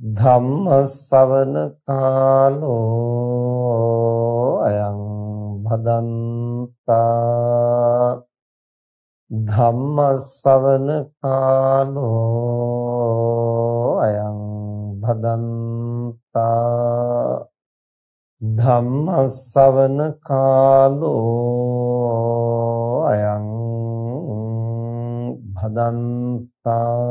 ධම්ම ශවන කාලෝ අයං භදන්තා ධම්ම ශවන කාලෝ අයං භදන්තා ධම්ම ශවන කාලෝ අයං භදන්තා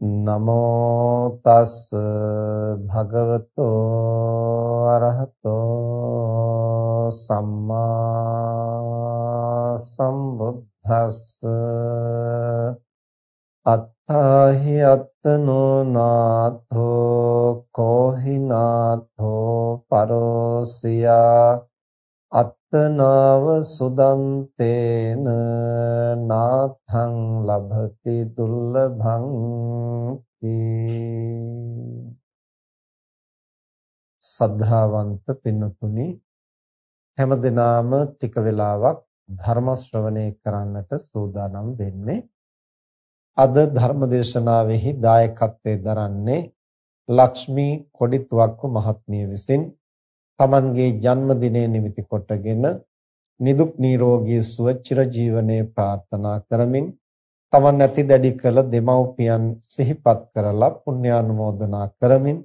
නමෝ තස් භගවතෝ අරහතෝ සම්මා සම්බුද්දස්ස අත්තාහි අත්තනෝ නාථෝ කෝහිනාථෝ පරෝසියා අත්තනාව සුදන්තේන නාථං ලභති දුර්ලභං සද්ධාවන්ත පින්නතුනි හැම දිනාම ටික වෙලාවක් ධර්ම ශ්‍රවණය කරන්නට සූදානම් වෙන්නේ. අද ධර්ම දේශනාවෙහි දායකත්වයෙන් දරන්නේ ලක්ෂ්මී කොඩිතුවක්කු මහත්මිය විසින් තමන්ගේ ජන්මදිනය නිමිති කොටගෙන නිදුක් නිරෝගී සුව චිරජීවනයේ ප්‍රාර්ථනා කරමින් තමන් නැති දැඩි කළ දෙමව්පියන් සිහිපත් කරලා පුණ්‍යානුමෝදනා කරමින්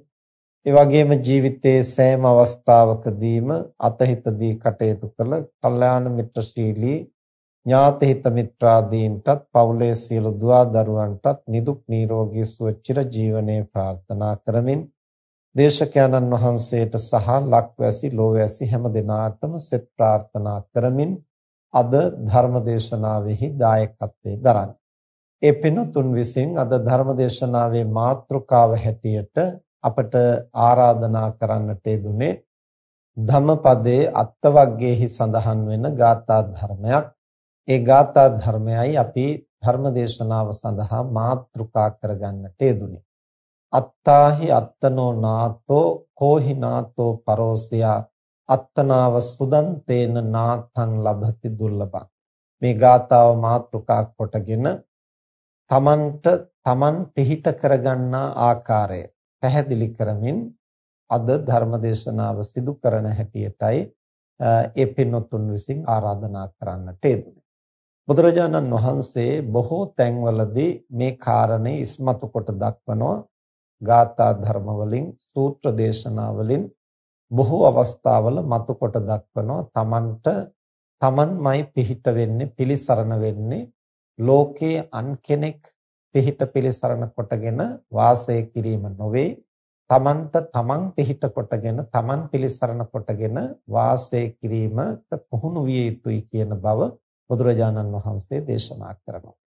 ඒ වගේම ජීවිතයේ සෑම අවස්ථාවකදීම අතහිත දී කටයුතු කළ කල්යාණ මිත්‍රශීලී ඥාතහිත මිත්‍රාදීන්ටත් පවුලේ සියලු දුවා දරුවන්ටත් නිදුක් නිරෝගී සුව චිරජීවනයේ ප්‍රාර්ථනා කරමින් දේශකයන්න් වහන්සේට සහ ලක්වැසි ලෝවැසි හැම දිනාටම සෙත් ප්‍රාර්ථනා කරමින් අද ධර්ම දේශනාවෙහි දායකත්වයෙන් දරන්නේ. ඒ පින්තුන් විසින් අද ධර්ම දේශනාවේ මාතෘකාව හැටියට අපට ආරාධනා කරන්නට යෙදුනේ ධම්මපදයේ අත්වග්ගයේහි සඳහන් වෙන ගාථා ධර්මයක්. ඒ ගාථා ධර්මයයි අපි ධර්ම දේශනාව සඳහා මාතෘකා කරගන්නට යෙදුනේ. අත්තාහි අත්තනෝ නාතෝ කෝහි නාතෝ පරෝසියා අත්තනාව සුදන්තේන නාතං ලබති දුර්ලභං මේ ගාතාව මාතෘකා කොටගෙන තමන්ට තමන් පිහිට කරගන්නා ආකාරය පැහැදිලි කරමින් අද ධර්මදේශනාව සිදු කරන හැටියටයි ඒ පින්වත්තුන් විසින් ආරාධනා කරන්නට යෙදුනේ. බුදුරජාණන් වහන්සේ බොහෝ තැන්වලදී මේ කාරණේ ඉස්මතු කොට දක්වනවා ගාථා ධර්ම වලින් සූත්‍ර දේශනා වලින් බොහෝ අවස්ථාවල මතු කොට දක්වනවා තමන්ට තමන්මයි පිහිට වෙන්නේ පිලිසරණ වෙන්නේ ලෝකයේ අන් කෙනෙක් පිහිට පිලිසරණ කොටගෙන වාසය කිරීම නොවේ. තමන්ට තමන් පිහිට කොටගෙන තමන් පිලිසරණ කොටගෙන වාසය කිරීමට පුහුණු විය යුතුයි කියන බව බුදුරජාණන් වහන්සේ දේශනා කරනවා.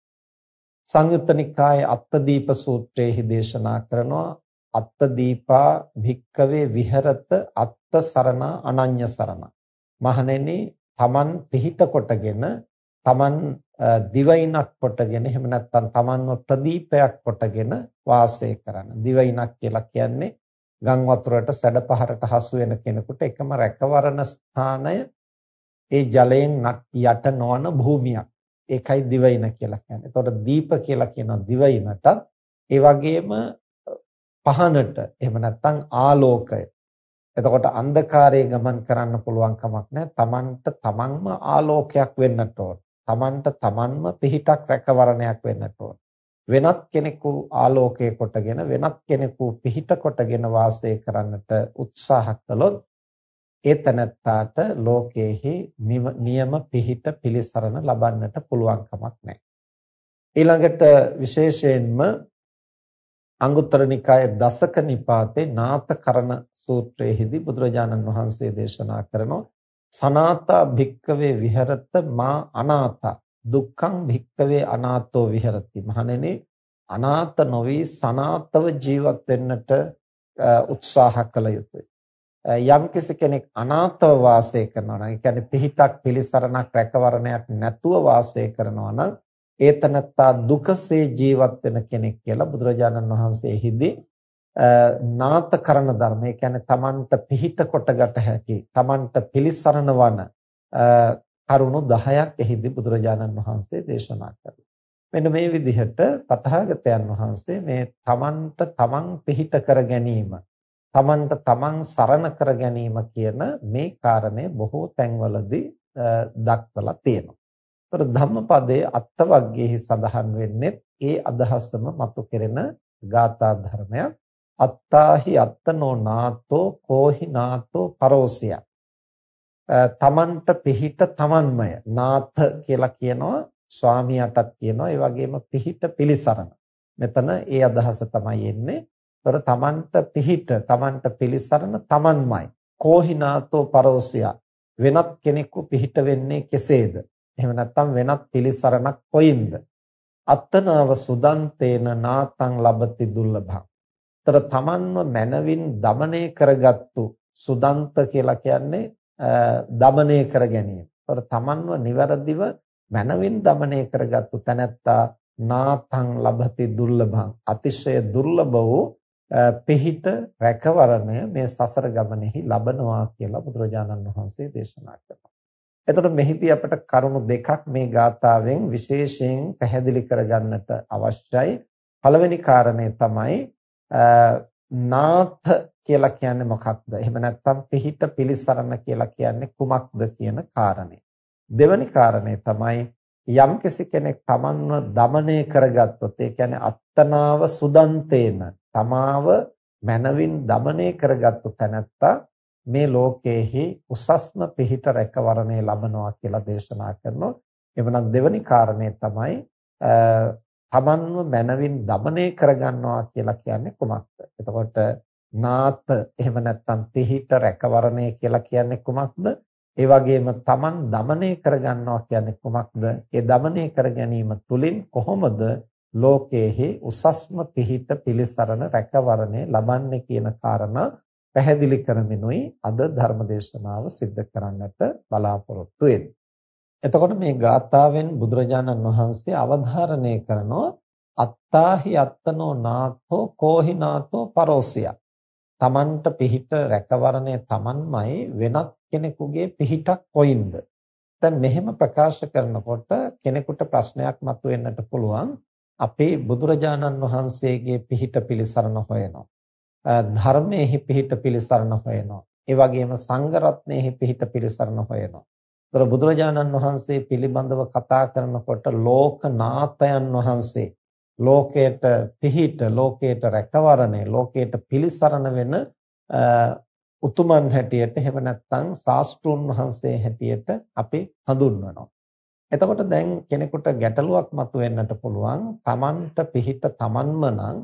සංයුත්ත නිකායේ අත්තදීප සූත්‍රයේහි දේශනා කරනවා. අත්තදීපා භික්කවේ විහෙරත අත්ත සරණ අනඤ්‍ය සරණ මහණෙනි තමන් පිහිට කොටගෙන තමන් දිවයිනක් කොටගෙන එහෙම නැත්නම් තමන්ව ප්‍රදීපයක් කොටගෙන වාසය කරන. දිවයිනක් කියලා කියන්නේ ගම් වතුරට සැඩ පහරට හසු වෙන කෙනෙකුට එකම රැකවරණ ස්ථානය. ඒ ජලයෙන් යට නොවන භූමියක්. ඒකයි දිවයින කියලා කියන්නේ. එතකොට දීප කියලා කියනවා දිවයිනටත් ඒ වගේම පහනට එහෙම නැත්නම් ආලෝකය. එතකොට අන්ධකාරයේ ගමන් කරන්න පුළුවන් කමක් නැහැ. Tamanට Tamanම ආලෝකයක් වෙන්නට ඕන. Tamanට Tamanම පිහිටක් රැකවරණයක් වෙන්නට ඕන. වෙනත් කෙනෙකු ආලෝකය කොටගෙන වෙනත් කෙනෙකු පිහිට කොටගෙන වාසය කරන්නට උත්සාහ කළොත් ඒ තනත්තාට ලෝකයේහි නියම පිහිට පිලිසරණ ලබන්නට පුළුවන් කමක් නැහැ. ඊළඟට විශේෂයෙන්ම අංගුත්තර නිකායේ දසක නිපාතේ නාථකරණ සූත්‍රයේදී බුදුරජාණන් වහන්සේ දේශනා කරනවා සනාතා භික්කවේ විහෙරත මා අනාතා දුක්ඛං භික්කවේ අනාතෝ විහෙරති මහණෙනි අනාත නොවි සනාතව ජීවත් වෙන්නට උත්සාහ කළ යුතුය යම් කෙනෙක් අනාතව වාසය කරනවා නම් ඒ කියන්නේ පිහිටක් පිළිසරණක් රැකවරණයක් නැතුව වාසය කරනවා නම් ඒතනත්තා දුකසේ ජීවත් වෙන කෙනෙක් කියලා බුදුරජාණන් වහන්සේ එහිදී නාතකරණ ධර්ම ඒ කියන්නේ තමන්ට පිහිට කොටගත හැකි තමන්ට පිළිසරණ වන කරුණු 10ක් එහිදී බුදුරජාණන් වහන්සේ දේශනා කරනවා. මෙන්න මේ විදිහට තථාගතයන් වහන්සේ මේ තමන්ට තමන් පිහිට කර ගැනීම තමන්ට තමන් සරණ කර ගැනීම කියන මේ කාරණය බොහෝ තැන්වලදී දක්වලා තියෙනවා. ඒතර ධම්මපදයේ අත්වග්ගයේහි සඳහන් වෙන්නේ ඒ අදහසම මතු කෙරෙන ගාථා ධර්මයක්. අත්තාහි අත්තනෝ නාතෝ කෝහි නාතෝ පරෝසිය තමන්ට පිහිට තමන්මය නාත කියලා කියනවා ස්වාමියාටත් කියනවා ඒ වගේම පිහිට පිලිසරණ මෙතන ඒ අදහස තමයි එන්නේ ඒතර තමන්ට පිහිට, තමන්ට පිළිසරණ තමන්මයි. කෝහිනාතෝ පරෝසියා. වෙනත් කෙනෙකු පිහිට වෙන්නේ කෙසේද? එහෙම නැත්නම් වෙනත් පිළිසරණක් කොයින්ද? අත්තනාව සුදන්තේන නාතං ලබති දුර්ලභං. ඒතර තමන්ව මනවින් দমনය කරගත්තු සුදන්ත කියලා කියන්නේ দমনය කර ගැනීම. ඒතර තමන්ව નિවරදිව මනවින් দমনය කරගත්තු තැනැත්තා නාතං ලබති දුර්ලභං. අතිශය දුර්ලභ වූ පිහිට රැකවරණය මේ සසර ගමනේහි ලබනවා කියලා බුදුරජාණන් වහන්සේ දේශනා කරනවා. එතකොට මෙහිදී අපට කරුණු දෙකක් මේ ගාථාවෙන් විශේෂයෙන් පැහැදිලි කරගන්නට අවශ්‍යයි. පළවෙනි කාරණය තමයි නාථ කියලා කියන්නේ මොකක්ද? එහෙම නැත්නම් පිහිට පිලිසරණ කියලා කියන්නේ කුමක්ද කියන කාරණය. දෙවැනි කාරණය තමයි යම් කෙනෙක් තමන්ව দমনය කරගත්තොත් ඒ කියන්නේ අත්තනාව සුදන්තේන තමාව මනවින් দমনය කරගත්තු තැනැත්තා මේ ලෝකයේහි උසස්ම පිහිට රැකවරණය ලබනවා කියලා දේශනා කරනවා. එවනම් දෙවැනි කාරණේ තමයි තමන්ව මනවින් দমনය කරගන්නවා කියලා කියන්නේ කුමක්ද? එතකොට නාත එහෙම නැත්නම් පිහිට රැකවරණය කියලා කියන්නේ කුමක්ද? ඒ වගේම තමන් দমনය කරගන්නවා කියන්නේ කුමක්ද? ඒ দমনය කර ගැනීම තුලින් කොහොමද ලෝකයේහි උසස්ම පිහිට පිලිසරණ රැකවරණය ලබන්නේ කියන කාරණා පැහැදිලි කරමිනුයි අද ධර්මදේශනාව සිද්ධ කරන්නට බලාපොරොත්තු වෙන්නේ. එතකොට මේ ගාථාවෙන් බුදුරජාණන් වහන්සේ අවධාරණය කරනවා අත්තාහි අත්තනෝ නාථෝ කෝහි නාථෝ පරෝසිය. තමන්ට පිහිට රැකවරණය තමන්මයි වෙනත් කෙනෙකුගේ පිහිටක් කොයින්ද? දැන් මෙහෙම ප්‍රකාශ කරනකොට කෙනෙකුට ප්‍රශ්නයක් මතුවෙන්නට පුළුවන්. අපේ බුදුරජාණන් වහන්සේගේ පිහිට පිළිසරණ හොයනවා. ධර්මයේහි පිහිට පිළිසරණ හොයනවා. ඒ වගේම සංඝ රත්නයේහි පිහිට පිළිසරණ හොයනවා. ඒතර බුදුරජාණන් වහන්සේ පිළිබඳව කතා කරනකොට ලෝකනාථයන් වහන්සේ ලෝකයට පිහිට ලෝකයට රැකවරණය ලෝකයට පිලිසරණ වෙන උතුමන් හැටියට එහෙම නැත්නම් ශාස්ත්‍රුන් වහන්සේ හැටියට අපි හඳුන්වනවා. එතකොට දැන් කෙනෙකුට ගැටලුවක් මතුවෙන්නට පුළුවන්. Tamanට පිහිට Tamanම නම්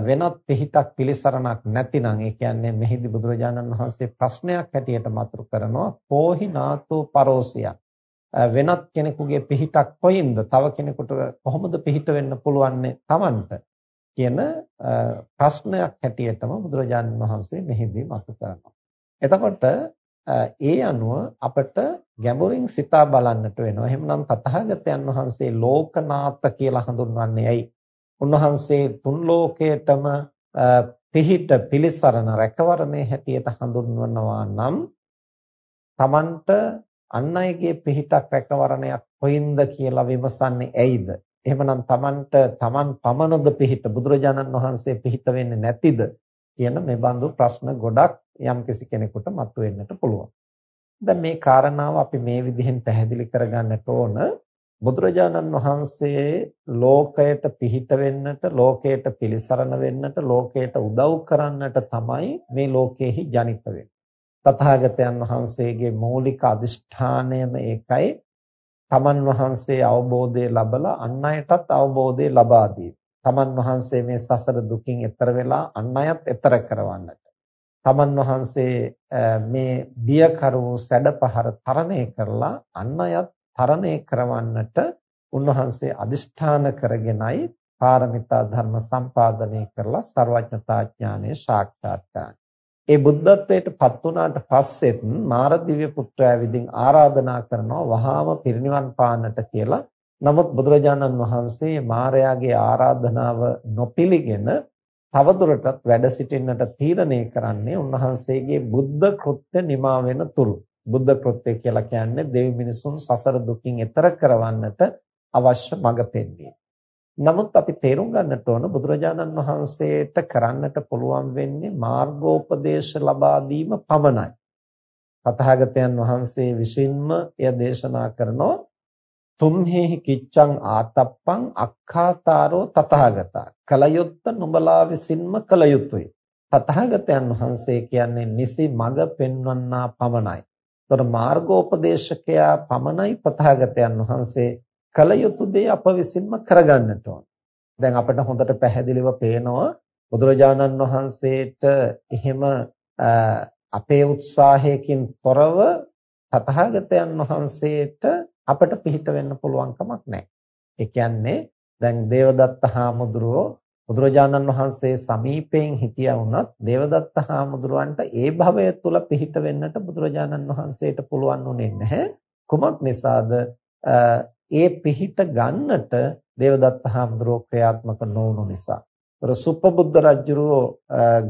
වෙනත් පිහිටක් පිළිසරණක් නැතිනම් ඒ කියන්නේ මෙහිදී බුදුරජාණන් වහන්සේ ප්‍රශ්නයක් හැටියට මතුරු කරනවා කෝහි නාතෝ පරෝසිය වෙනත් කෙනෙකුගේ පිහිටක් කොයින්ද? තව කෙනෙකුට කොහොමද පිහිට වෙන්න පුළුවන්නේ Tamanට කියන ප්‍රශ්නයක් හැටියටම බුදුරජාණන් වහන්සේ මෙහිදී මතු කරනවා. එතකොට ඒ අනුව අපට ගැඹුරින් සිතා බලන්නට වෙනවා. එහෙමනම් තථාගතයන් වහන්සේ ලෝකනාථ කියලා හඳුන්වන්නේ ඇයි? උන්වහන්සේ තුන් ලෝකයටම පිහිට පිලිසරණ රැකවරණේ හැටියට හඳුන්වනවා නම් Tamanට අන් අයගේ පිහිටක් රැකවරණයක් කොයින්ද කියලා විමසන්නේ ඇයිද? එහෙමනම් Tamanට Taman පමණද පිහිට බුදුරජාණන් වහන්සේ පිහිට වෙන්නේ නැතිද? කියන මේ බඳු ප්‍රශ්න ගොඩක් යම්කිසි කෙනෙකුට මතුවෙන්නට පුළුවන්. දැන් මේ කාරණාව අපි මේ විදිහෙන් පැහැදිලි කරගන්නට ඕන බුදුරජාණන් වහන්සේ ලෝකයට පිහිට වෙන්නට ලෝකයට පිළිසරණ වෙන්නට ලෝකයට උදව් කරන්නට තමයි මේ ලෝකෙහි ජනිත වෙන්නේ. තථාගතයන් වහන්සේගේ මූලික අදිෂ්ඨානයම ඒකයි. තමන් වහන්සේ අවබෝධය ලබලා අන් අයටත් අවබෝධය ලබා තමන් වහන්සේ මේ සසර දුකින් එතර වෙලා අන් අයත් එතර කරවන්නට. තමන් වහන්සේ මේ බියකරු සැඩපහර තරණය කරලා අන් අයත් තරණය කරවන්නට උන්වහන්සේ අදිෂ්ඨාන කරගෙනයි පාරමිතා ධර්ම සම්පාදනය කරලා ਸਰවඥතා ඥානය සාක්ෂාත් කරන්නේ. ඒ බුද්ධත්වයට පත් වුණාට පස්සෙත් මාරදිව්‍ය පුත්‍රයා විසින් ආරාධනා කරනවා වහාම පිරිනිවන් පාන්නට කියලා. නමුත් බුදුරජාණන් වහන්සේ මාරයාගේ ආරාධනාව නොපිළිගෙන තවදුරටත් වැඩ සිටින්නට තීරණය කරන්නේ උන්වහන්සේගේ බුද්ධ කෘත්‍ය නිමා වෙන තුරු. බුද්ධ කෘත්‍ය කියලා කියන්නේ දෙවි මිනිසුන් සසර දුකින් එතර කරවන්නට අවශ්‍ය මඟ පෙන්වීම. නමුත් අපි තේරුම් ගන්නට ඕන බුදුරජාණන් වහන්සේට කරන්නට පුළුවන් වෙන්නේ මාර්ගෝපදේශ ලබා දීම පමණයි. තථාගතයන් වහන්සේ විසින්ම එය දේශනා කරනෝ තුම්හෙහි කිච්ඡං ආතප්පං අක්ඛාතාරෝ තථාගතා කලයුත්ත නුඹලා විසින්ම කල යුතුය. තථාගතයන් වහන්සේ කියන්නේ නිසි මඟ පෙන්වන්නා පමණයි. ତොර මාර්ගෝපදේශකයා පමණයි තථාගතයන් වහන්සේ කල යුතු දේ අප විසින්ම කරගන්නට ඕන. දැන් අපිට හොඳට පැහැදිලිව පේනවා බුදුරජාණන් වහන්සේට එහෙම අපේ උත්සාහයකින් තොරව තථාගතයන් වහන්සේට අපට පිහිට වෙන්න පුළුවන් කමක් නැහැ. ඒ කියන්නේ දැන් දේවදත්ත හාමුදුරුවෝ බුදුරජාණන් වහන්සේ සමීපයෙන් හිටියා වුණත් දේවදත්ත හාමුදුරුවන්ට ඒ භවය තුල පිහිට වෙන්නට බුදුරජාණන් වහන්සේට පුළුවන් වුණේ නැහැ. කුමක් නිසාද? ඒ පිහිට ගන්නට දේවදත්ත හාමුදුරුවෝ ක්‍රියාත්මක නොවුණු නිසා. ඒතර සුප්පබුද්ධ රජුරෝ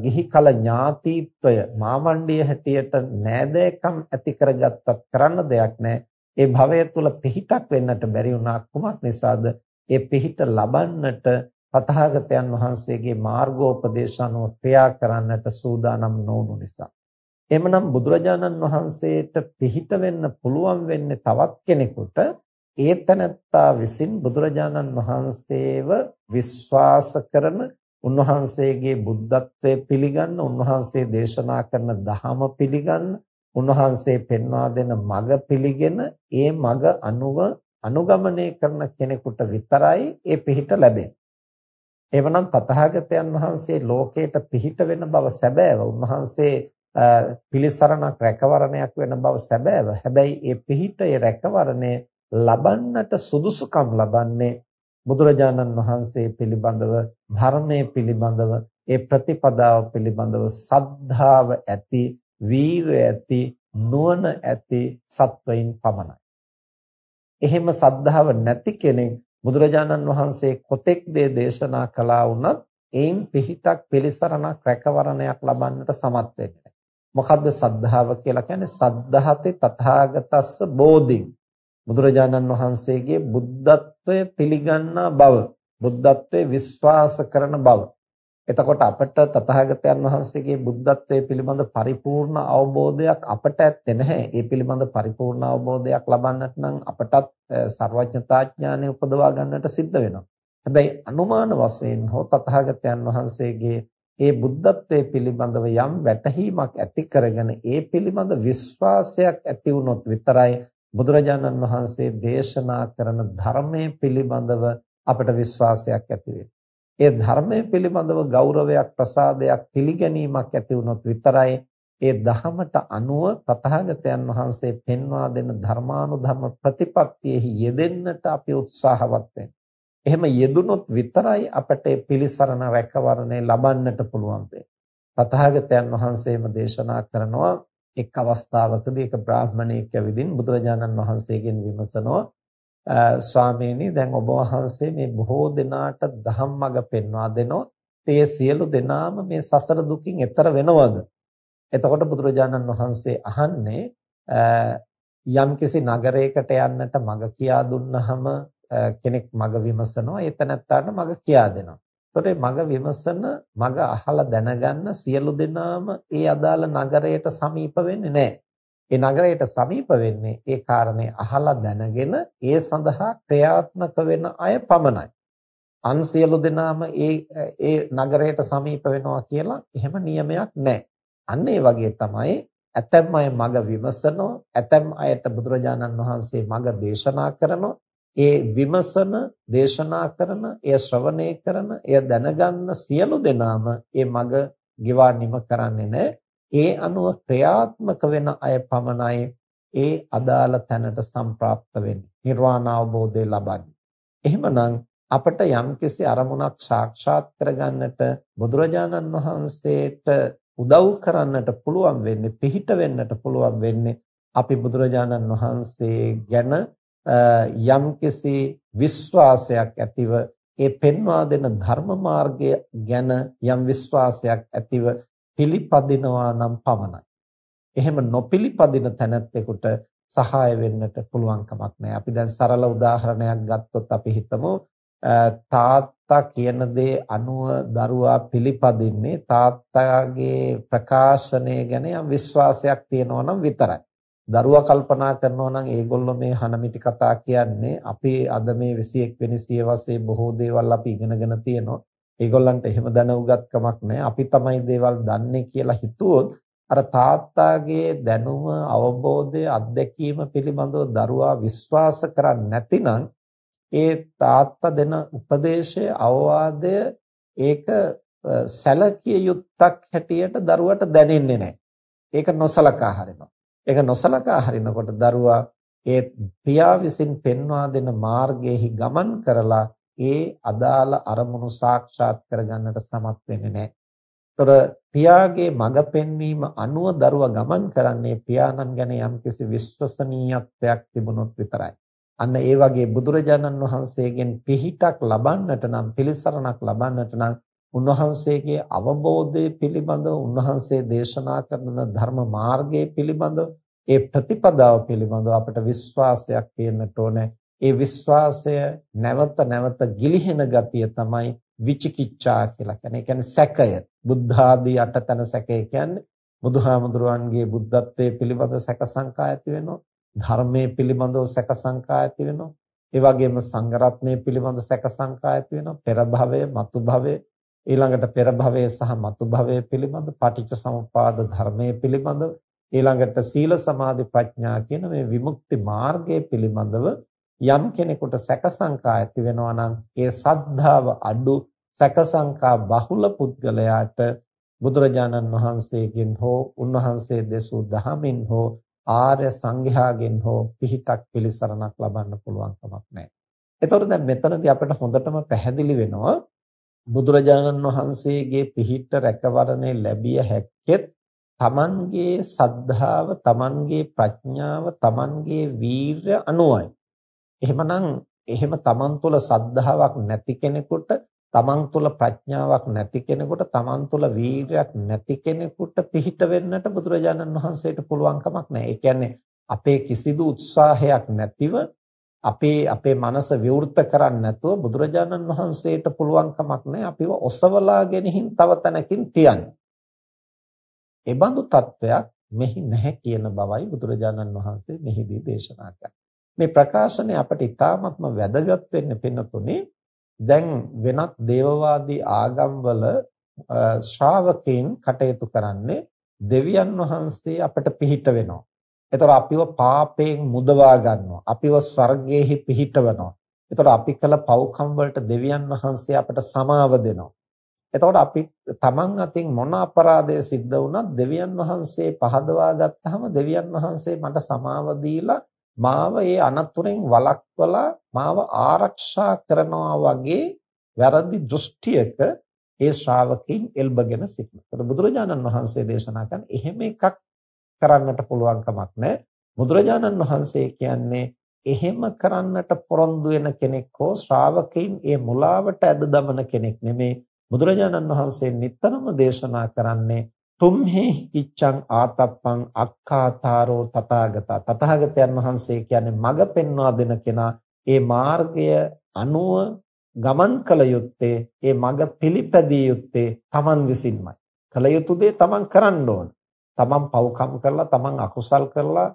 ගිහි කල ඥාතිත්වය මාමණ්ඩිය හැටියට නෑදෑකම් ඇති කරගත්තත් කරන්න දෙයක් නැහැ. ඒ භවය තුල පිහිටක් වෙන්නට බැරි වුණා කුමක් නිසාද? ඒ පිහිට ලබන්නට තථාගතයන් වහන්සේගේ මාර්ගෝපදේශ අනුව ක්‍රියා කරන්නට සූදානම් නොවුණු නිසා. එhmenan බුදුරජාණන් වහන්සේට පිහිට වෙන්න පුළුවන් වෙන්නේ තවත් කෙනෙකුට ඒතනත්තා විසින් බුදුරජාණන් වහන්සේව විශ්වාස කරන උන්වහන්සේගේ බුද්ධත්වයේ පිළිගන්න උන්වහන්සේ දේශනා කරන ධහම පිළිගන්න උන්වහන්සේ පෙන්වා දෙන මඟ පිළිගෙන ඒ මඟ අනුව අනුගමනය කරන කෙනෙකුට විතරයි ඒ පිහිට ලැබෙන්නේ එවනම් තථාගතයන් වහන්සේ ලෝකයට පිහිට වෙන බව සැබෑව. උන්වහන්සේ පිළිසරණක් රැකවරණයක් වෙන බව සැබෑව. හැබැයි ඒ පිහිටේ රැකවරණය ලබන්නට සුදුසුකම් ලබන්නේ බුදුරජාණන් වහන්සේ පිළිබඳව ධර්මයේ පිළිබඳව ඒ ප්‍රතිපදාව පිළිබඳව සද්ධාව ඇති වීරය ඇති නුවණ ඇති සත්වයින් පමණයි. එහෙම සද්ධාව නැති කෙනෙක් බුදුරජාණන් වහන්සේ කොතෙක් දේ දේශනා කළා වුණත් ඒන් පිහිටක් පිළිසරණක් රැකවරණයක් ලබන්නට සමත් වෙන්නේ මොකද්ද සද්ධාව කියලා කියන්නේ? සද්ධාතේ තථාගතස්ස බෝධින්. බුදුරජාණන් වහන්සේගේ බුද්ධත්වය පිළිගන්නා බව බුද්ධත්වයේ විශ්වාස කරන බව. එතකොට අපට තථාගතයන් වහන්සේගේ බුද්ධත්වයේ පිළිබඳ පරිපූර්ණ අවබෝධයක් අපට ඇත්තේ නැහැ. ඒ පිළිබඳ පරිපූර්ණ අවබෝධයක් ලබන්නට නම් අපටත් ਸਰවඥතා ඥානය උපදවා ගන්නට සිද්ධ වෙනවා. හැබැයි අනුමාන වශයෙන් හෝ තථාගතයන් වහන්සේගේ ඒ බුද්ධත්වයේ පිළිබඳව යම් වැටහීමක් ඇති කරගෙන ඒ පිළිබඳ විශ්වාසයක් ඇති වුණොත් විතරයි බුදුරජාණන් වහන්සේ දේශනා කරන ධර්මයේ පිළිබඳව අපට විශ්වාසයක් ඇති වෙන්නේ. ඒ ධර්මයේ පිළිබඳව ගෞරවයක් ප්‍රසාදයක් පිළිගැනීමක් ඇති වුණොත් විතරයි ඒ දහමට අනුව තථාගතයන් වහන්සේ පෙන්වා දෙන ධර්මානුධර්ම ප්‍රතිපත්තියෙහි යෙදෙන්නට අපි උත්සාහවත් එහෙම යෙදුනොත් විතරයි අපට පිළිසරණ රැකවරණය ලබන්නට පුළුවන් වෙන්නේ. තථාගතයන් වහන්සේම දේශනා කරනවා එක් අවස්ථාවකදී එක බ්‍රාහ්මණයෙක් ඇවිදින් බුදුරජාණන් වහන්සේගෙන් විමසනවා ස්වාමීනි දැන් ඔබ වහන්සේ මේ බොහෝ දෙනාට ධම්මග පෙන්වා දෙනෝ ඒ සියලු දෙනාම මේ සසර දුකින් එතර වෙනවද? එතකොට බුදුරජාණන් වහන්සේ අහන්නේ යම්කිසි නගරයකට යන්නට මඟ කියා දුන්නහම කෙනෙක් මඟ විමසනවා ඒ තැනත්තාට මඟ කියා දෙනවා. එතකොට මඟ විමසන මඟ අහලා දැනගන්න සියලු දෙනාම ඒ අදාළ නගරයට සමීප වෙන්නේ නැහැ. ඒ නගරයට සමීප වෙන්නේ ඒ කාරණේ අහලා දැනගෙන ඒ සඳහා ක්‍රියාත්මක වෙන අය පමණයි. අන් සියලු දෙනාම ඒ ඒ නගරයට සමීප වෙනවා කියලා එහෙම නියමයක් නැහැ. අන්න ඒ වගේ තමයි ඇතැම් අය මග විමසනවා, ඇතැම් අයට බුදුරජාණන් වහන්සේ මග දේශනා කරනවා. ඒ විමසන, දේශනා කරන, එය ශ්‍රවණය කරන, එය දැනගන්න සියලු දෙනාම ඒ මග ගෙවා නිම කරන්නේ නැහැ. ඒ අනුව ක්‍රියාත්මක වෙන අය පමණයි ඒ අදාළ තැනට සම්ප්‍රාප්ත වෙන්නේ. නිර්වාණ අවබෝධය ලබන්නේ. එහෙමනම් අපට යම්කිසි අරමුණක් සාක්ෂාත් කරගන්නට බුදුරජාණන් වහන්සේට උදව් කරන්නට පුළුවන් වෙන්නේ පිහිට වෙන්නට පුළුවන් වෙන්නේ අපි බුදුරජාණන් වහන්සේ ගැන යම්කිසි විශ්වාසයක් ඇතිව ඒ පෙන්වා දෙන ධර්ම මාර්ගය ගැන යම් විශ්වාසයක් ඇතිව පිළිපදිනවා නම් පමණයි. එහෙම නොපිළිපදින තැනැත්තෙකුට සහාය වෙන්නට පුළුවන් කමක් නැහැ. අපි දැන් සරල උදාහරණයක් ගත්තොත් අපි හිතමු තාත්තා කියන දේ අනුව දරුවා පිළිපදින්නේ තාත්තාගේ ප්‍රකාශනය ගැන යම් විශ්වාසයක් තියෙනවා නම් විතරයි. දරුවා කල්පනා කරනවා නම් ඒගොල්ලෝ මේ හනමිටි කතා කියන්නේ අපි අද මේ 21 වෙනි සියවසේ බොහෝ දේවල් අපි ඉගෙනගෙන තියෙනවා. ඒගොල්ලන්ට එහෙම දැන උගත්කමක් නැහැ. අපි තමයි දේවල් දන්නේ කියලා හිතුවොත් අර තාත්තාගේ දැනුම, අවබෝධය, අත්දැකීම පිළිබඳව දරුවා විශ්වාස කරන්නේ නැතිනම් ඒ තාත්තා දෙන උපදේශය, අවවාදය ඒක සැලකිය යුත්තක් හැටියට දරුවට දැනෙන්නේ නැහැ. ඒක නොසලකා හරිනවා. ඒක නොසලකා හරිනකොට දරුවා ඒ පියා විසින් පෙන්වා දෙන මාර්ගයේහි ගමන් කරලා ඒ අදාළ අරමුණු සාක්ෂාත් කරගන්නට සමත් වෙන්නේ නැහැ. ତොර පියාගේ මඟ පෙන්වීම අනුව දරුවා ගමන් කරන්නේ පියාණන් ගැන යම්කිසි විශ්වසනීයත්වයක් තිබුණොත් විතරයි. අන්න ඒ වගේ බුදුරජාණන් වහන්සේගෙන් පිහිටක් ලබන්නට නම් පිළිසරණක් ලබන්නට නම් උන්වහන්සේගේ අවබෝධය පිළිබඳව උන්වහන්සේ දේශනා කරන ධර්ම මාර්ගය පිළිබඳව ඒ ප්‍රතිපදාව පිළිබඳව අපට විශ්වාසයක් තියෙන්නට ඕනේ. ඒ විශ්වාසය නැවත නැවත ගිලිහෙන ගතිය තමයි විචිකිච්ඡා කියලා කියන්නේ. ඒ කියන්නේ සැකය. බුද්ධ ආදී අටතන සැකය කියන්නේ බුදුහාමුදුරුවන්ගේ බුද්ධත්වයේ පිළිබඳ සැක සංකා ඇති වෙනවා. ධර්මයේ පිළිබඳව සැක සංකා ඇති වෙනවා. ඒ වගේම සංඝ රත්නයේ පිළිබඳ සැක සංකා ඇති වෙනවා. පෙර භවය, මතු භවය, ඊළඟට පෙර භවය සහ මතු භවය පිළිබඳ පටිච්ච සමුපාද ධර්මයේ පිළිබඳව ඊළඟට සීල සමාධි ප්‍රඥා කියන මේ විමුක්ති මාර්ගය පිළිබඳව යම් කෙනෙකුට සැකසංකා ඇති වෙනවා නම් ඒ සද්ධාව අඩු සැකසංකා බහුල පුද්ගලයාට බුදුරජාණන් වහන්සේගෙන් හෝ උන්වහන්සේ දෙසූ දහමින් හෝ ආර්ය සංඝයාගෙන් හෝ පිහිටක් පිළිසරණක් ලබන්න පුළුවන් කමක් නැහැ. එතකොට දැන් මෙතනදී අපිට හොඳටම පැහැදිලි වෙනවා බුදුරජාණන් වහන්සේගේ පිහිට රැකවරණය ලැබිය හැක්කෙත් තමන්ගේ සද්ධාව, තමන්ගේ ප්‍රඥාව, තමන්ගේ වීරය අනුවයි. එහෙමනම් එහෙම තමන් තුළ සද්ධාාවක් නැති කෙනෙකුට තමන් තුළ ප්‍රඥාවක් නැති කෙනෙකුට තමන් තුළ වීරයක් නැති කෙනෙකුට පිහිට වෙන්නට බුදුරජාණන් වහන්සේට පුළුවන් කමක් නැහැ. ඒ කියන්නේ අපේ කිසිදු උත්සාහයක් නැතිව අපේ අපේ මනස විවෘත කරන්නේ නැතුව බුදුරජාණන් වහන්සේට පුළුවන් කමක් නැහැ අපිව ඔසවලා ගෙනihin තව තැනකින් තියන්න. ඒ බඳු තත්වයක් මෙහි නැහැ කියන බවයි බුදුරජාණන් වහන්සේ මෙහිදී දේශනා කරන්නේ. මේ ප්‍රකාශනය අපට ඉතාමත්ම වැදගත් වෙන්න පින්නතුනේ දැන් වෙනත් දේවවාදී ආගම්වල ශ්‍රාවකයන් කටයුතු කරන්නේ දෙවියන් වහන්සේ අපට පිහිට වෙනවා. එතකොට අපිව පාපයෙන් මුදවා ගන්නවා. අපිව ස්වර්ගයේහි පිහිටවනවා. එතකොට අපි කළ පව්කම් වලට දෙවියන් වහන්සේ අපට සමාව දෙනවා. එතකොට අපි තමන් අතින් මොන අපරාධය සිද්ධ වුණත් දෙවියන් වහන්සේ පහදවා ගත්තාම දෙවියන් වහන්සේ මට සමාව දීලා මාව ඒ අනතුරෙන් වළක්වලා මාව ආරක්ෂා කරනවා වගේ වැරදි දෘෂ්ටියක ඒ ශ්‍රාවකීන් එල්බගෙන සිටිනවා. බුදුරජාණන් වහන්සේ දේශනා කරන එහෙම එකක් කරන්නට පුළුවන් කමක් නැහැ. බුදුරජාණන් වහන්සේ කියන්නේ එහෙම කරන්නට පොරොන්දු වෙන කෙනෙක් හෝ ශ්‍රාවකීන් ඒ මුලාවට ඇද දමන කෙනෙක් නෙමේ. බුදුරජාණන් වහන්සේ නිතරම දේශනා කරන්නේ තුම්හි කිච්ඡං ආතප්පං අක්ඛාතාරෝ තථාගතා. තථාගතයන් වහන්සේ කියන්නේ මඟ පෙන්වා දෙන කෙනා. ඒ මාර්ගය අනුව ගමන් කළ යුත්තේ ඒ මඟ පිළිපැදිය යුත්තේ Taman විසින්මයි. කළ යුතු දේ Taman කරන්න ඕන. තමන් පව්කම් කරලා තමන් අකුසල් කරලා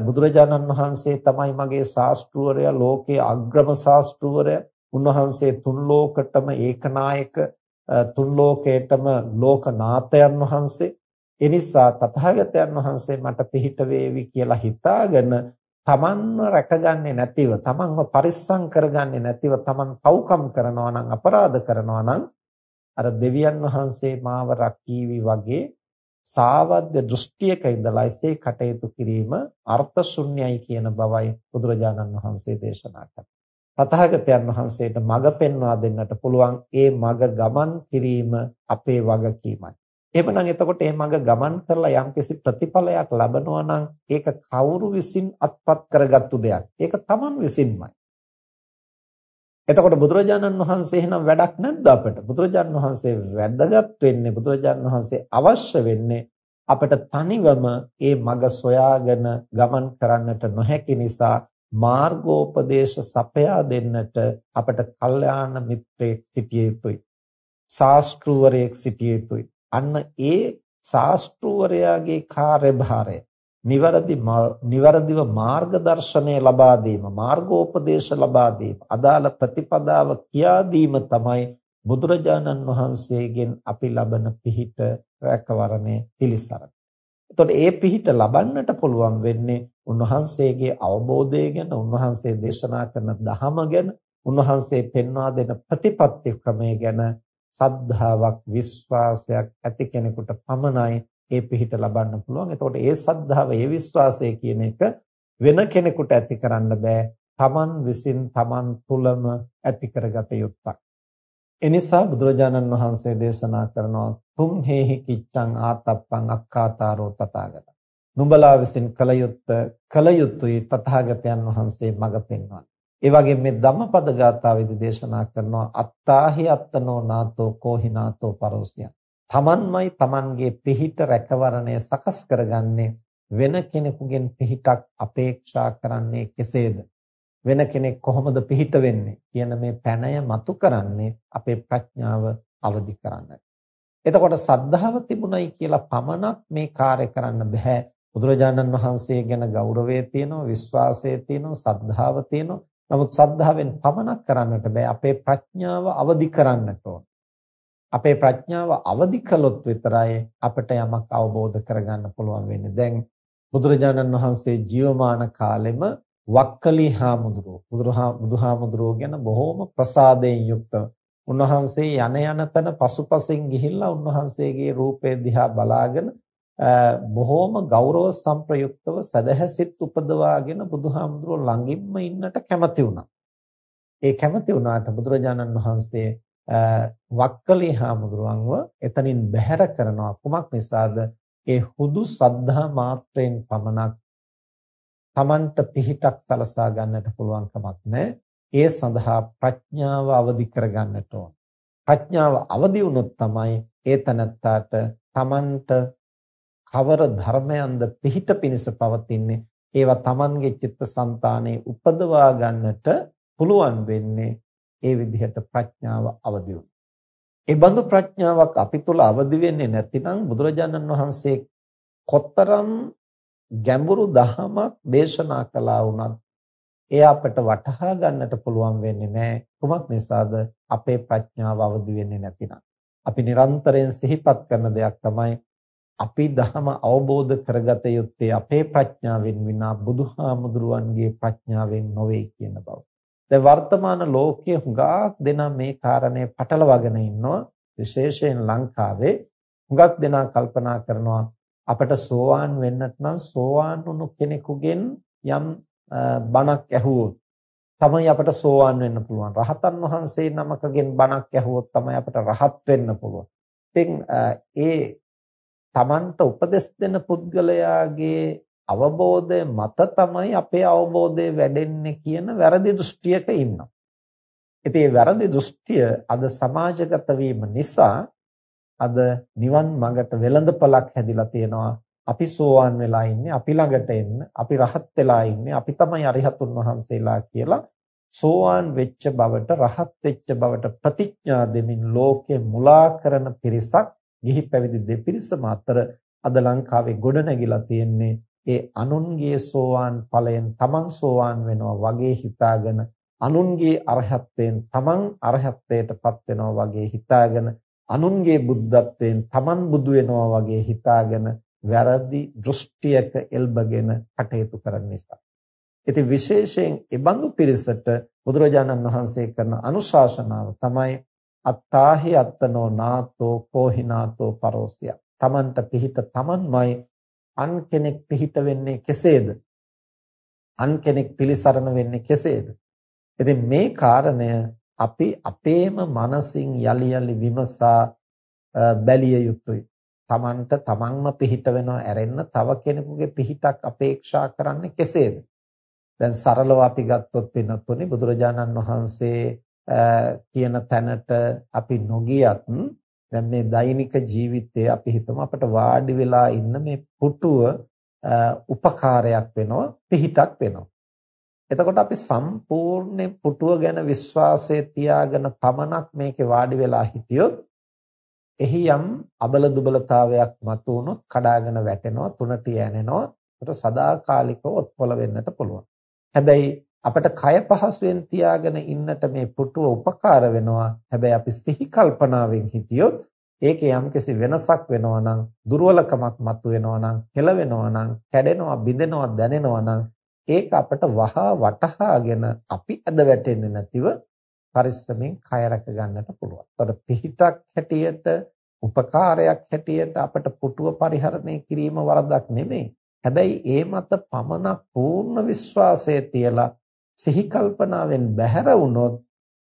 බුදුරජාණන් වහන්සේ තමයි මගේ ශාස්ත්‍රූවරයා ලෝකයේ අග්‍රම ශාස්ත්‍රූවරයා. උන්වහන්සේ තුන් ලෝකටම ඒකනායක තුන් ලෝකයටම ලෝකනාථයන් වහන්සේ එනිසා තථාගතයන් වහන්සේ මට පිහිට වේවි කියලා හිතාගෙන තමන්ව රැකගන්නේ නැතිව තමන්ව පරිස්සම් කරගන්නේ නැතිව තමන් පව්කම් කරනවා නම් අපරාධ කරනවා නම් අර දෙවියන් වහන්සේ මාව රැකීවි වගේ සාවද්‍ය දෘෂ්ටියක ඉඳලා එසේ කටයුතු කිරීම අර්ථ ශුන්‍යයි කියන බවයි බුදුරජාණන් වහන්සේ දේශනා කළා. තථාගතයන් වහන්සේට මඟ පෙන්වා දෙන්නට පුළුවන් ඒ මඟ ගමන් කිරීම අපේ වගකීමයි. එහෙමනම් එතකොට මේ මඟ ගමන් කරලා යම්කිසි ප්‍රතිඵලයක් ලබනවා නම් ඒක කවුරු විසින් අත්පත් කරගත්තු දෙයක්. ඒක Taman විසින්මයි. එතකොට බුදුරජාණන් වහන්සේ එහෙනම් වැඩක් නැද්ද අපිට? බුදුරජාණන් වහන්සේ වැදගත් වෙන්නේ බුදුරජාණන් වහන්සේ අවශ්‍ය වෙන්නේ අපිට තනිවම මේ මඟ සොයාගෙන ගමන් කරන්නට නොහැකි නිසා මාර්ගෝපදේශ සපයා දෙන්නට අපට කල්යාණ මිත්‍රයෙක් සිටිය යුතුයි. ශාස්ත්‍රූවරයෙක් සිටිය යුතුයි. අන්න ඒ ශාස්ත්‍රූවරයාගේ කාර්යභාරය නිවැරදි නිවැරදිව මාර්ගදර්ශනය ලබා දීම මාර්ගෝපදේශ ලබා දීම අදාළ ප්‍රතිපදාව කියා දීම තමයි බුදුරජාණන් වහන්සේගෙන් අපි ලබන පිහිට රැකවරණය පිළිසරණ. එතකොට ඒ පිහිට ලබන්නට පුළුවන් වෙන්නේ උන්වහන්සේගේ අවබෝධය ගැන, උන්වහන්සේ දේශනා කරන ධහම ගැන, උන්වහන්සේ පෙන්වා දෙන ප්‍රතිපත්ති ක්‍රමය ගැන සද්ධාාවක්, විශ්වාසයක් ඇති කෙනෙකුට පමණයි ඒ පිහිට ලබන්න පුළුවන්. එතකොට ඒ සද්ධාව, ඒ විශ්වාසය කියන එක වෙන කෙනෙකුට ඇති කරන්න බෑ. තමන් විසින් තමන් තුළම ඇති කරගත යුත්තක්. එනිසා බුදුරජාණන් වහන්සේ දේශනා කරනවා තුම් හේහි කිච්ඡං ආතප්පං අක්ඛාතාරෝ තථාගත. නුඹලා විසින් කල යුත්ත කල යුතුයි තථාගතයන් වහන්සේ මඟ පෙන්වන්නේ. ඒ වගේම මේ ධම්මපද ගාථාවේදී දේශනා කරනවා අත්තාහි අත්තනෝ නාතෝ කෝහිනාතෝ පරෝසිය. තමන්මයි තමන්ගේ පිහිට රැකවරණය සකස් කරගන්නේ වෙන කෙනෙකුගෙන් පිහිටක් අපේක්ෂා කරන්නේ කෙසේද? වෙන කෙනෙක් කොහොමද පිහිට වෙන්නේ කියන මේ පැනය මතු කරන්නේ අපේ ප්‍රඥාව අවදි කරන්නට. එතකොට සද්ධාව තිබුණයි කියලා පමණක් මේ කාර්ය කරන්න බෑ. බුදුරජාණන් වහන්සේ ගැන ගෞරවය තියෙනවා, විශ්වාසය තියෙනවා, සද්ධාව තියෙනවා. නමුත් සද්ධාවෙන් පමණක් කරන්නට බෑ. අපේ ප්‍රඥාව අවදි කරන්නට ඕන. අපේ ප්‍රඥාව අවදි කළොත් විතරයි අපිට යමක් අවබෝධ කරගන්න පුළුවන් වෙන්නේ. දැන් බුදුරජාණන් වහන්සේ ජීවමාන කාලෙම වක්කලි හාමුදුරුවෝ බුදුහා බුදුහාමුදුරුවෝ ගැන බොහෝම ප්‍රසාදයෙන් යුක්තව උන්වහන්සේ යන යන තන පසුපසින් ගිහිල්ලා උන්වහන්සේගේ රූපය දිහා බලාගෙන බොහෝම ගෞරව සම්ප්‍රයුක්තව සදහැසිත උපදවාගෙන බුදුහාමුදුරුවෝ ළඟින්ම ඉන්නට කැමති වුණා. ඒ කැමති වුණාට බුදුරජාණන් වහන්සේ වක්කලි හාමුදුරුවන්ව එතනින් බැහැර කරනවා කුමක් නිසාද? ඒ හුදු සද්ධා මාත්‍රයෙන් පමණක් Tamanට පිහිටක් සලසා ගන්නට පුළුවන් කමක් නැහැ. ඒ සඳහා ප්‍රඥාව අවදි කර ගන්නට ඕන. ප්‍රඥාව අවදි වුණොත් තමයි ඒ තනත්තාට Tamanට කවර ධර්මයන්ද පිහිට පිණිස පවතින්නේ ඒවා Tamanගේ චිත්තසංතානයේ උපදවා ගන්නට පුළුවන් වෙන්නේ ඒ විදිහට ප්‍රඥාව අවදි වුණා. ඒ බඳු ප්‍රඥාවක් අපි තුල අවදි වෙන්නේ නැතිනම් බුදුරජාණන් වහන්සේ කොතරම් ගැඹුරු දහමක් දේශනා කළා වුණත් එය අපට වටහා ගන්නට පුළුවන් වෙන්නේ නැහැ. කුමක් නිසාද? අපේ ප්‍රඥාව අවදි වෙන්නේ නැතිනම්. අපි නිරන්තරයෙන් සිහිපත් කරන දෙයක් තමයි අපි ධහම අවබෝධ කරගත යුත්තේ අපේ ප්‍රඥාවෙන් විනා බුදුහාමුදුරුවන්ගේ ප්‍රඥාවෙන් නොවේ කියන බව. දැන් වර්තමාන ලෝකයේ හුඟක් දෙනා මේ කාරණය පටලවාගෙන ඉන්නවා. විශේෂයෙන් ලංකාවේ හුඟක් දෙනා කල්පනා කරනවා අපට සෝවාන් වෙන්නට නම් සෝවාන් වුණු කෙනෙකුගෙන් යම් බණක් ඇහුවොත් තමයි අපට සෝවාන් වෙන්න පුළුවන්. රහතන් වහන්සේ නමකගෙන් බණක් ඇහුවොත් තමයි අපට රහත් වෙන්න පුළුවන්. ඉතින් ඒ Tamanට උපදෙස් දෙන පුද්ගලයාගේ අවබෝධය මත තමයි අපේ අවබෝධය වැඩෙන්නේ කියන වැරදි දෘෂ්ටියක ඉන්නවා. ඉතින් මේ වැරදි දෘෂ්ටිය අද සමාජගත වීම නිසා අද නිවන් මඟට වෙළඳපළක් හැදිලා තියෙනවා. අපි සෝවාන් වෙලා ඉන්නේ, අපි ළඟට එන්න, අපි රහත් වෙලා ඉන්නේ, අපි තමයි අරිහතුන් වහන්සේලා කියලා සෝවාන් වෙච්ච බවට, රහත් වෙච්ච බවට ප්‍රතිඥා දෙමින් ලෝකේ මුලා කරන පිරිසක් ගිහි පැවිදි දෙපිරිසම අතර අද ලංකාවේ ගොඩනැගිලා තියෙන්නේ ඒ අනුන්ගේ සෝවාන් ඵලයෙන් තමන් සෝවාන් වෙනවා වගේ හිතාගෙන අනුන්ගේ අරහත්ත්වයෙන් තමන් අරහත්ත්වයටපත් වෙනවා වගේ හිතාගෙන අනුන්ගේ බුද්ධත්වයෙන් තමන් බුදු වෙනවා වගේ හිතාගෙන වැරදි දෘෂ්ටියක එල්බගෙන කටයුතු කරන නිසා. ඉතින් විශේෂයෙන් ඉබඳු පිරිසට බුදුරජාණන් වහන්සේ කරන අනුශාසනාව තමයි අත්තාහි අත්තනෝ නාතෝ කෝහිනාතෝ පරෝසිය. තමන්ට පිහිට තමන්මයි අන් කෙනෙක් පිහිට වෙන්නේ කෙසේද? අන් කෙනෙක් පිළිසරණ වෙන්නේ කෙසේද? ඉතින් මේ කාරණය අපි අපේම මනසින් යලි යලි විමසා බැලිය යුතුයි. තමන්ට තමන්ම පිහිට වෙනව ඇරෙන්න තව කෙනෙකුගේ පිහිටක් අපේක්ෂා කරන්නේ කෙසේද? දැන් සරලව අපි ගත්තොත් පින්නතුනේ බුදුරජාණන් වහන්සේ කියන තැනට අපි නොගියත් දැන් මේ දෛනික ජීවිතයේ අපි හිතමු අපිට වාඩි වෙලා ඉන්න මේ පුටුව උපකාරයක් වෙනවා පිහිටක් වෙනවා. එතකොට අපි සම්පූර්ණ පුටුව ගැන විශ්වාසය තියාගෙන පමණක් මේකේ වාඩි වෙලා හිටියොත් එහි යම් අබල දුබලතාවයක් මතු වුණොත් කඩාගෙන වැටෙනවා තුනට යැනෙනවා ඒකට සදාකාලිකව ඔත්පොළ වෙන්නට පුළුවන්. හැබැයි අපිට කය පහසුවෙන් තියාගෙන ඉන්නට මේ පුටුව උපකාර වෙනවා. හැබැයි අපි සිහි කල්පනාවෙන් හිටියොත් ඒකේ යම්කිසි වෙනසක් වෙනවා නම් දුර්වලකමක් මතුවෙනවා නම් හෙල වෙනවා නම් කැඩෙනවා බිඳෙනවා දැනෙනවා නම් ඒක අපිට වහා වටහාගෙන අපි අද වැටෙන්නේ නැතිව පරිස්සමෙන් කය රැක ගන්නට පුළුවන්. ඒතකොට පිහිටක් හැටියට උපකාරයක් හැටියට අපිට පුටුව පරිහරණය කිරීම වරදක් නෙමෙයි. හැබැයි ඒ මත පමණ පූර්ණ විශ්වාසය තියලා සිහි කල්පනාවෙන් බැහැර වුණොත්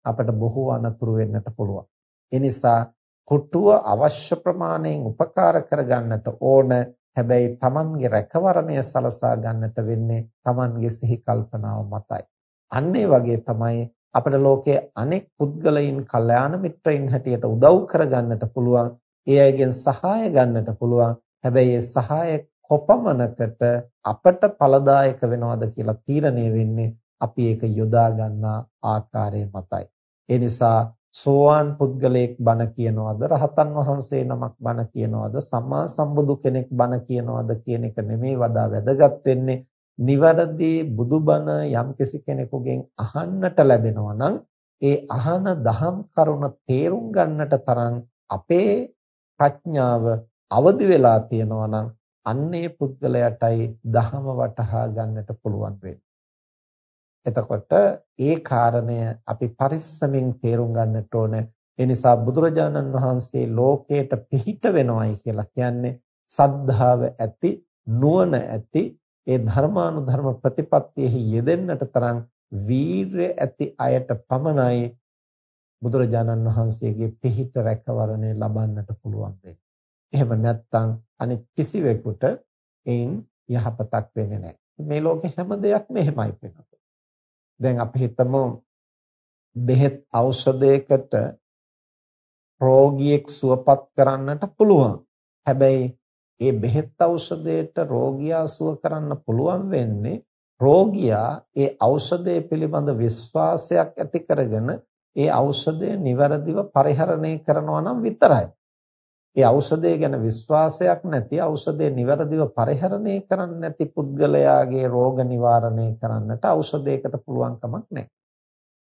අපට බොහෝ අනතුරු වෙන්නට පුළුවන්. ඒ නිසා කුටුව අවශ්‍ය ප්‍රමාණයෙන් උපකාර කරගන්නට ඕන. හැබැයි Tamanගේ රැකවරණය සලසා ගන්නට වෙන්නේ Tamanගේ සිහි කල්පනාව මතයි. අන්න වගේ තමයි අපේ ලෝකයේ අනෙක් පුද්ගලයන්, කල්යාණ මිත්‍රයින් හැටියට උදව් කරගන්නට පුළුවන්. ඒ අයගෙන් සහාය ගන්නට පුළුවන්. හැබැයි ඒ සහාය කොපමණකට අපට ඵලදායක වෙනවද කියලා තීරණය වෙන්නේ අපි ඒක යොදා ගන්නා ආකාරය මතයි. ඒ නිසා සෝවාන් පුද්ගලයෙක් බණ කියනවද? රහතන් වහන්සේ නමක් බණ කියනවද? සම්මා සම්බුදු කෙනෙක් බණ කියනවද කියන එක නෙමෙයි වඩා වැදගත් වෙන්නේ. නිවැරදි බුදුබණ යම්කිසි කෙනෙකුගෙන් අහන්නට ලැබෙනවා නම් ඒ අහන දහම් කරුණ තේරුම් ගන්නට තරම් අපේ ප්‍රඥාව අවදි වෙලා තියෙනවා නම් අන්නේ පුද්ගලයාටයි දහම වටහා ගන්නට පුළුවන් වෙන්නේ. එතකොට ඒ කාරණය අපි පරිස්සමින් තේරුම් ගන්නට ඕන. ඒ නිසා බුදුරජාණන් වහන්සේ ලෝකයට පිහිට වෙනවයි කියලා කියන්නේ සද්ධාව ඇති නුවණ ඇති ඒ ධර්මානුධර්ම ප්‍රතිපත්තියෙහි යෙදෙන්නට තරම් වීරය ඇති අයට පමණයි බුදුරජාණන් වහන්සේගේ පිහිට රැකවරණය ලබන්නට පුළුවන් වෙන්නේ. එහෙම නැත්නම් අනිත් කිසිවෙකුට එයින් යහපතක් වෙන්නේ නැහැ. මේ ලෝකේ හැම දෙයක්ම එහෙමයි වෙනවා. දැන් අපි හිතමු බෙහෙත් ඖෂධයකට රෝගියෙක් සුවපත් කරන්නට පුළුවන්. හැබැයි ඒ බෙහෙත් ඖෂධයට රෝගියා සුව කරන්න පුළුවන් වෙන්නේ රෝගියා ඒ ඖෂධය පිළිබඳ විශ්වාසයක් ඇති කරගෙන ඒ ඖෂධය નિවරදිව පරිහරණය කරනවා නම් විතරයි. ඒ ඖෂධය ගැන විශ්වාසයක් නැති ඖෂධය નિවරදිව පරිහරණය කරන්නේ නැති පුද්ගලයාගේ රෝග නිවාරණය කරන්නට ඖෂධයකට පුළුවන් කමක් නැහැ.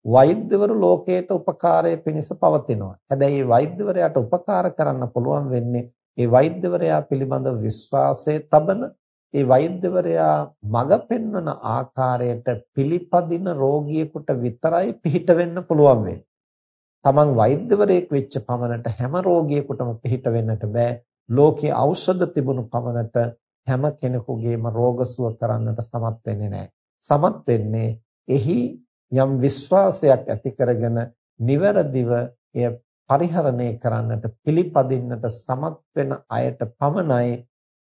වෛද්‍යවරු ලෝකයට උපකාරය පිණිස පවතිනවා. හැබැයි මේ වෛද්‍යවරයාට උපකාර කරන්න පුළුවන් වෙන්නේ ඒ වෛද්‍යවරයා පිළිබඳ විශ්වාසය තබන ඒ වෛද්‍යවරයා මඟ පෙන්වන ආකාරයට පිළිපදින රෝගියෙකුට විතරයි පිහිට වෙන්න පුළුවන් වෙන්නේ. තමන් වෛද්‍යවරයෙක් වෙච්ච පමණට හැම රෝගියෙකුටම පිහිට වෙන්නට බෑ. ලෝකයේ ඖෂධ තිබුණු පමණට හැම කෙනෙකුගේම රෝග සුව කරන්නට සමත් වෙන්නේ නැහැ. සමත් වෙන්නේ එහි යම් විශ්වාසයක් ඇති කරගෙන නිවැරදිව එය පරිහරණය කරන්නට පිළිපදින්නට සමත් වෙන අයට පමණයි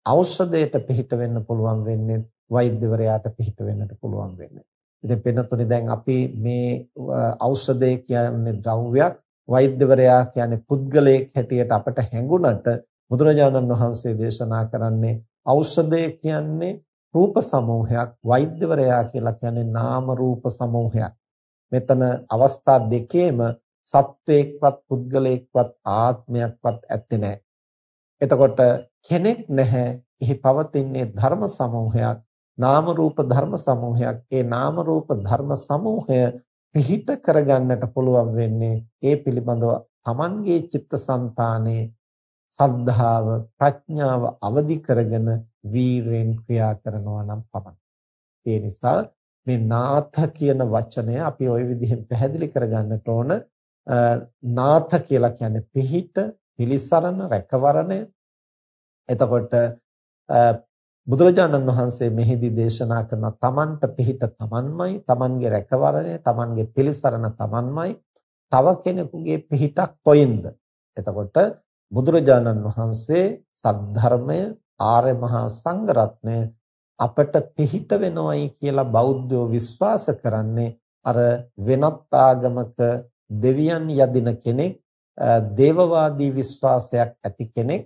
ඖෂධයට පිහිට වෙන්න පුළුවන් වෙන්නේ වෛද්‍යවරයාට පිහිට වෙන්නට පුළුවන් වෙන්නේ. ඉතින් පින්නතුනි දැන් අපි මේ ඖෂධය කියන්නේ ද්‍රව්‍යයක් වෛද්‍යවරයා කියන්නේ පුද්ගලයෙක් හැටියට අපට හැඟුණට බුදුරජාණන් වහන්සේ දේශනා කරන්නේ ඖෂධය කියන්නේ රූප සමූහයක් වෛද්‍යවරයා කියලා කියන්නේ නාම රූප සමූහයක් මෙතන අවස්ථා දෙකේම සත්වයක්වත් පුද්ගලයෙක්වත් ආත්මයක්වත් ඇත්තේ නැහැ එතකොට කෙනෙක් නැහැ. එහි පවතින්නේ ධර්ම සමූහයක්. නාම රූප ධර්ම සමූහයක්. ඒ නාම රූප ධර්ම සමූහය පිහිට කරගන්නට පුළුවන් වෙන්නේ ඒ පිළිබඳව Tamanගේ චිත්තසංතානයේ සද්ධාව ප්‍රඥාව අවදි කරගෙන වීරෙන් ක්‍රියා කරනවා නම් පමණයි. ඒ නිසා මේ නාථ කියන වචනය අපි ওই විදිහෙන් පැහැදිලි කරගන්නට ඕන. නාථ කියලා කියන්නේ පිහිට, පිලිසරණ, රැකවරණය. එතකොට බුදුරජාණන් වහන්සේ මෙහිදී දේශනා කරන තමන්ට පිහිට තමන්මයි, තමන්ගේ රැකවරණය, තමන්ගේ පිලිසරණ තමන්මයි. තව කෙනෙකුගේ පිහිටක් කොයින්ද? එතකොට බුදුරජාණන් වහන්සේ සද්ධර්මය ආර්ය මහා සංඝරත්නය අපට පිහිට වෙනවයි කියලා බෞද්ධයෝ විශ්වාස කරන්නේ අර වෙනත් ආගමක දෙවියන් යදින කෙනෙක් දේවවාදී විශ්වාසයක් ඇති කෙනෙක්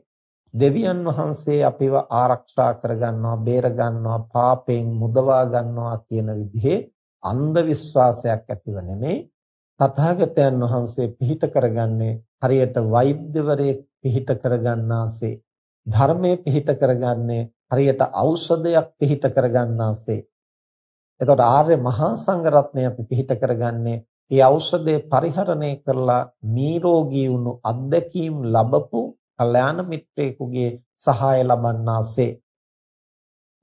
දෙවියන් වහන්සේ අපිව ආරක්ෂා කරගන්නවා බේර ගන්නවා පාපයෙන් මුදවා ගන්නවා කියන විදිහේ අන්ධ විශ්වාසයක් ඇතිව නෙමෙයි තථාගතයන් වහන්සේ පිහිට කරගන්නේ හරියට වෛද්‍යවරයෙක් පිහිට කරගන්නාසේ ධර්මයේ පිහිට කරගන්නේ හරියට ඖෂධයක් පිහිට කරගන්නාසේ. එතකොට ආර්ය මහා සංඝරත්නය අපි පිහිට කරගන්නේ ඒ ඖෂධය පරිහරණය කරලා නිරෝගී වුණු අත්දැකීම් ලැබපු කල්යාණ මිත්‍රයෙකුගේ සහාය ලබන්නාසේ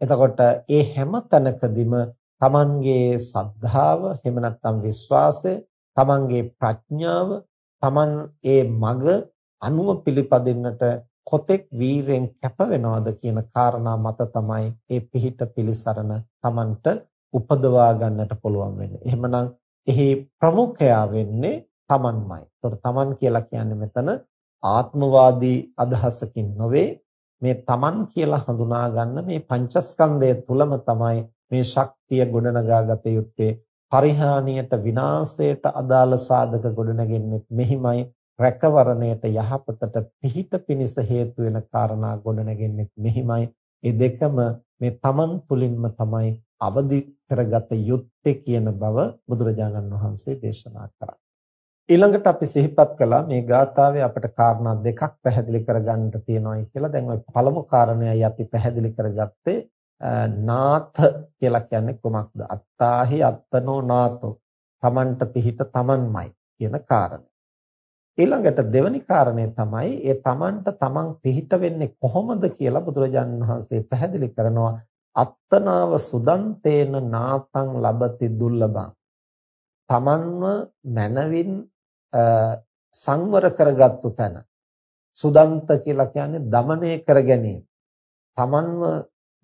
එතකොට ඒ හැම තැනකදීම තමන්ගේ සද්ධාව එහෙම නැත්නම් විශ්වාසය තමන්ගේ ප්‍රඥාව තමන් ඒ මග අනුව පිළිපදින්නට කොතෙක් වීරෙන් කැප වෙනවද කියන කාරණා මත තමයි ඒ පිහිට පිලිසරණ තමන්ට උපදවා ගන්නට පුළුවන් වෙන්නේ. එහෙමනම් එහි ප්‍රමුඛයා වෙන්නේ තමන්මයි. ඒතර තමන් කියලා කියන්නේ මෙතන ආත්මවාදී අදහසකින් නොවේ. මේ තමන් කියලා හඳුනා ගන්න මේ පංචස්කන්ධය තුලම තමයි මේ ශක්තිය ගොඩනගා ගත යුත්තේ. පරිහානියට විනාශයට අදාළ සාධක ගොඩනගෙන්නේ මෙහිමයි. රැකවරණයට යහපතට පිහිට පිනිස හේතු වෙන කාරණා ගොඩනගෙන්නේ මෙහිමයි. ඒ දෙකම මේ තමන් තුලින්ම තමයි අවදි කරගත යුත්තේ කියන බව බුදුරජාණන් වහන්සේ දේශනා කරා. ඊළඟට අපි සිහිපත් කළා මේ ගාථාවේ අපිට කාරණා දෙකක් පැහැදිලි කරගන්නට තියෙනවායි කියලා. දැන් ওই පළමු කාරණයයි අපි පැහැදිලි කරගත්තේ නාථ කියලා කියන්නේ කොමක්ද? අත්තාහි අත්තනෝ නාතෝ. තමන්ට පිහිට තමන්මයි කියන කාරණය. ඊළඟට දෙවැනි කාරණය තමයි ඒ තමන්ට තමන් පිහිට වෙන්නේ කොහොමද කියලා බුදුරජාණන් වහන්සේ පැහැදිලි කරනවා අත්තනාව සුදන්තේන නාතං ලබති දුර්ලභං තමන්ව මනවින් සංවර කරගත්තු තැන සුදන්ත කියලා කියන්නේ দমনය කර ගැනීම. Tamanව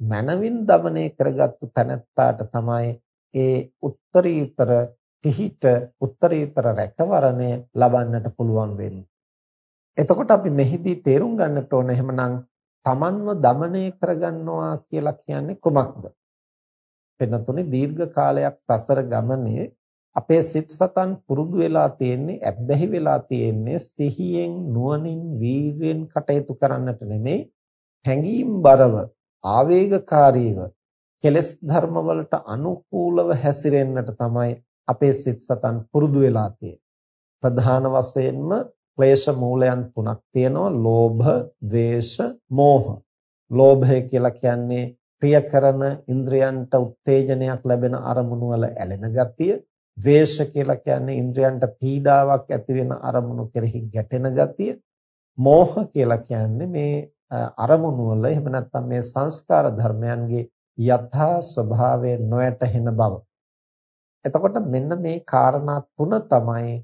මනවින් দমনය කරගත්තු තැනත්තාට තමයි ඒ උත්තරීතර පිහිට උත්තරීතර රැකවරණය ලබන්නට පුළුවන් වෙන්නේ. එතකොට අපි මෙහිදී තේරුම් ගන්නට ඕන එහෙමනම් Tamanව দমনය කරගන්නවා කියලා කියන්නේ කොමක්ද? වෙනතුනේ දීර්ඝ කාලයක් සසර ගමනේ අපේ සිත් සතන් පුරුදු වෙලා තියෙන්නේ ඇබ්බැහි වෙලා තියෙන්නේ සිහියෙන් නුවණින් වීර්යෙන් කටයුතු කරන්නට නෙමෙයි හැඟීම් බරව ආවේගකාරීව කෙලස් ධර්ම වලට අනුකූලව හැසිරෙන්නට තමයි අපේ සිත් සතන් පුරුදු වෙලා තියෙන්නේ. ප්‍රධාන වශයෙන්ම ක්ලේශ මූලයන් තුනක් තියෙනවා. ලෝභ, ද්වේෂ, මෝහ. ලෝභය කියලා කියන්නේ ප්‍රිය කරන ඉන්ද්‍රයන්ට උත්තේජනයක් ලැබෙන අරමුණු වල ඇලෙන ගතිය. ද්වේෂ කියලා කියන්නේ ඉන්ද්‍රයන්ට පීඩාවක් ඇති වෙන අරමුණු කෙරෙහි ගැටෙන ගතිය. මෝහ කියලා කියන්නේ මේ අරමුණු වල එහෙම නැත්නම් මේ සංස්කාර ධර්මයන්ගේ යථා ස්වභාවය නොයැටහෙන බව. එතකොට මෙන්න මේ කාරණා තුන තමයි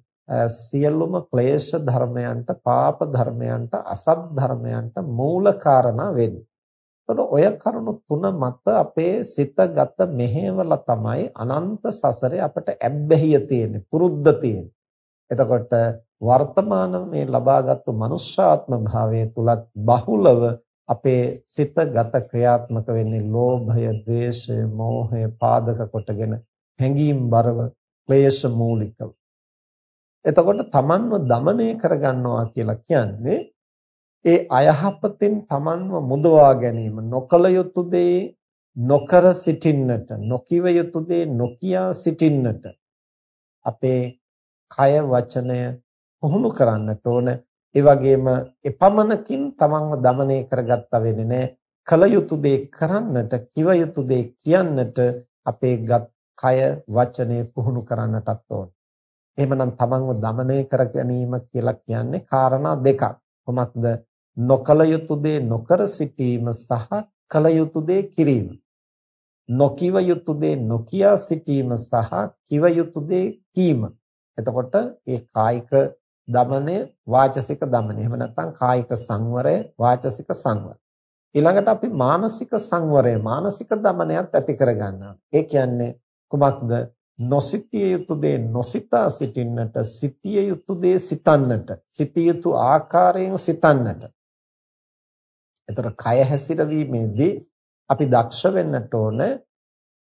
සියලුම ක්ලේශ ධර්මයන්ට, පාප ධර්මයන්ට, අසත් ධර්මයන්ට මූල කාරණා වෙන්නේ. එතකොට ඔය කරුණු තුන මත අපේ සිතගත මෙහෙवला තමයි අනන්ත සසරේ අපට ඇබ්බැහිය තියෙන්නේ පුරුද්ද තියෙන්නේ. එතකොට වර්තමාන මේ ලබාගත්තු මනුෂ්‍යාත්ම භාවයේ තුලත් බහුලව අපේ සිතගත ක්‍රියාත්මක වෙන්නේ ලෝභය, ද්වේෂය, මෝහය පාදක කොටගෙන හැඟීම් බරව, ක්ලේශ මූලිකව. එතකොට තමන්ව দমনය කරගන්නවා කියලා කියන්නේ ඒ අයහපතෙන් Tamanව මුදවා ගැනීම නොකල යුතු දේ නොකර සිටින්නට නොකිව යුතු දේ නොකියා සිටින්නට අපේ කය වචනය පුහුණු කරන්නට ඕන. ඒ වගේම එපමණකින් Tamanව দমনය කරගත්තා වෙන්නේ නැහැ කල යුතු දේ කරන්නට කිව යුතු දේ කියන්නට අපේ ගත් කය වචනය පුහුණු කරන්නටත් ඕන. එහෙමනම් Tamanව দমনය කර ගැනීම කියලා කියන්නේ காரணා දෙකක්. කොහොමද නොකල යුතු දේ නොකර සිටීම සහ කල යුතු දේ කිරීම. නොකිව යුතු දේ නොකියා සිටීම සහ කිව යුතු දේ කීම. එතකොට ඒ කායික දමනය වාචසික දමනය. එහෙම නැත්නම් කායික සංවරය වාචසික සංවරය. ඊළඟට අපි මානසික සංවරය මානසික දමනයත් ඇති කරගන්නවා. ඒ කියන්නේ කුමක්ද? නොසිතිය යුතු දේ නොසිතා සිටින්නට, සිතිය යුතු දේ සිතන්නට, සිතිය යුතු ආකාරයෙන් සිතන්නට. එතකොට කය හැසිරවීමේදී අපි දක්ෂ වෙන්නට ඕන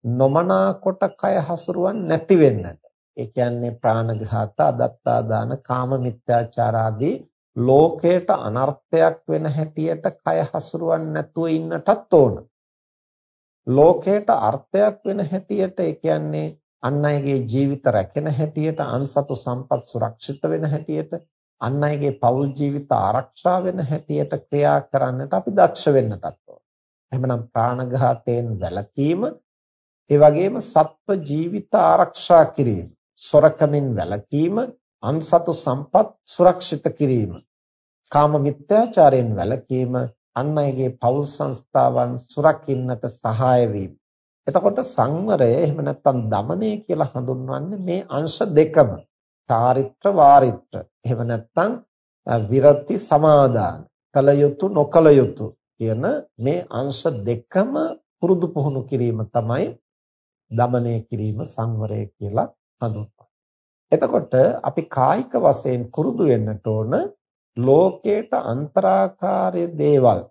නොමනා කොට කය හසුරුවන්නේ නැති වෙන්නට. ඒ කියන්නේ ප්‍රාණඝාත, අදත්තාදාන, කාම මිත්‍යාචාර ආදී ලෝකයට අනර්ථයක් වෙන හැටියට කය හසුරුවන්නේ නැතුව ඉන්නටත් ඕන. ලෝකයට අර්ථයක් වෙන හැටියට ඒ කියන්නේ අන් අයගේ ජීවිත රැකෙන හැටියට අන්සතු සම්පත් සුරක්ෂිත වෙන හැටියට අන් අයගේ පෞල් ජීවිත ආරක්ෂා වෙන හැටියට ක්‍රියා කරන්නට අපි දක්ෂ වෙන්නටත් ඕන. එහෙමනම් ප්‍රාණඝාතයෙන් වැළකීම, ඒ වගේම සත්ව ජීවිත ආරක්ෂා කිරීම, සොරකමින් වැළකීම, අන්සතු සම්පත් සුරක්ෂිත කිරීම, කාම මිත්‍යාචාරයෙන් වැළකීම, අන් අයගේ පෞල් සංස්ථාවන් සුරකින්නට සහාය වීම. එතකොට සංවරය එහෙම නැත්නම් দমনය කියලා හඳුන්වන්නේ මේ අංශ දෙකම. චාරිත්‍ර වාරිත්‍ර. එහෙම නැත්නම් විරති සමාදාන කල යුතු නොකල යුතු කියන මේ අංශ දෙකම පුරුදු පුහුණු කිරීම තමයි দমনය කිරීම සංවරය කියලා හඳුන්වන්නේ. එතකොට අපි කායික වශයෙන් කුරුදු වෙන්නට ඕන ලෝකේට අන්තරාකාරයේ දේවල්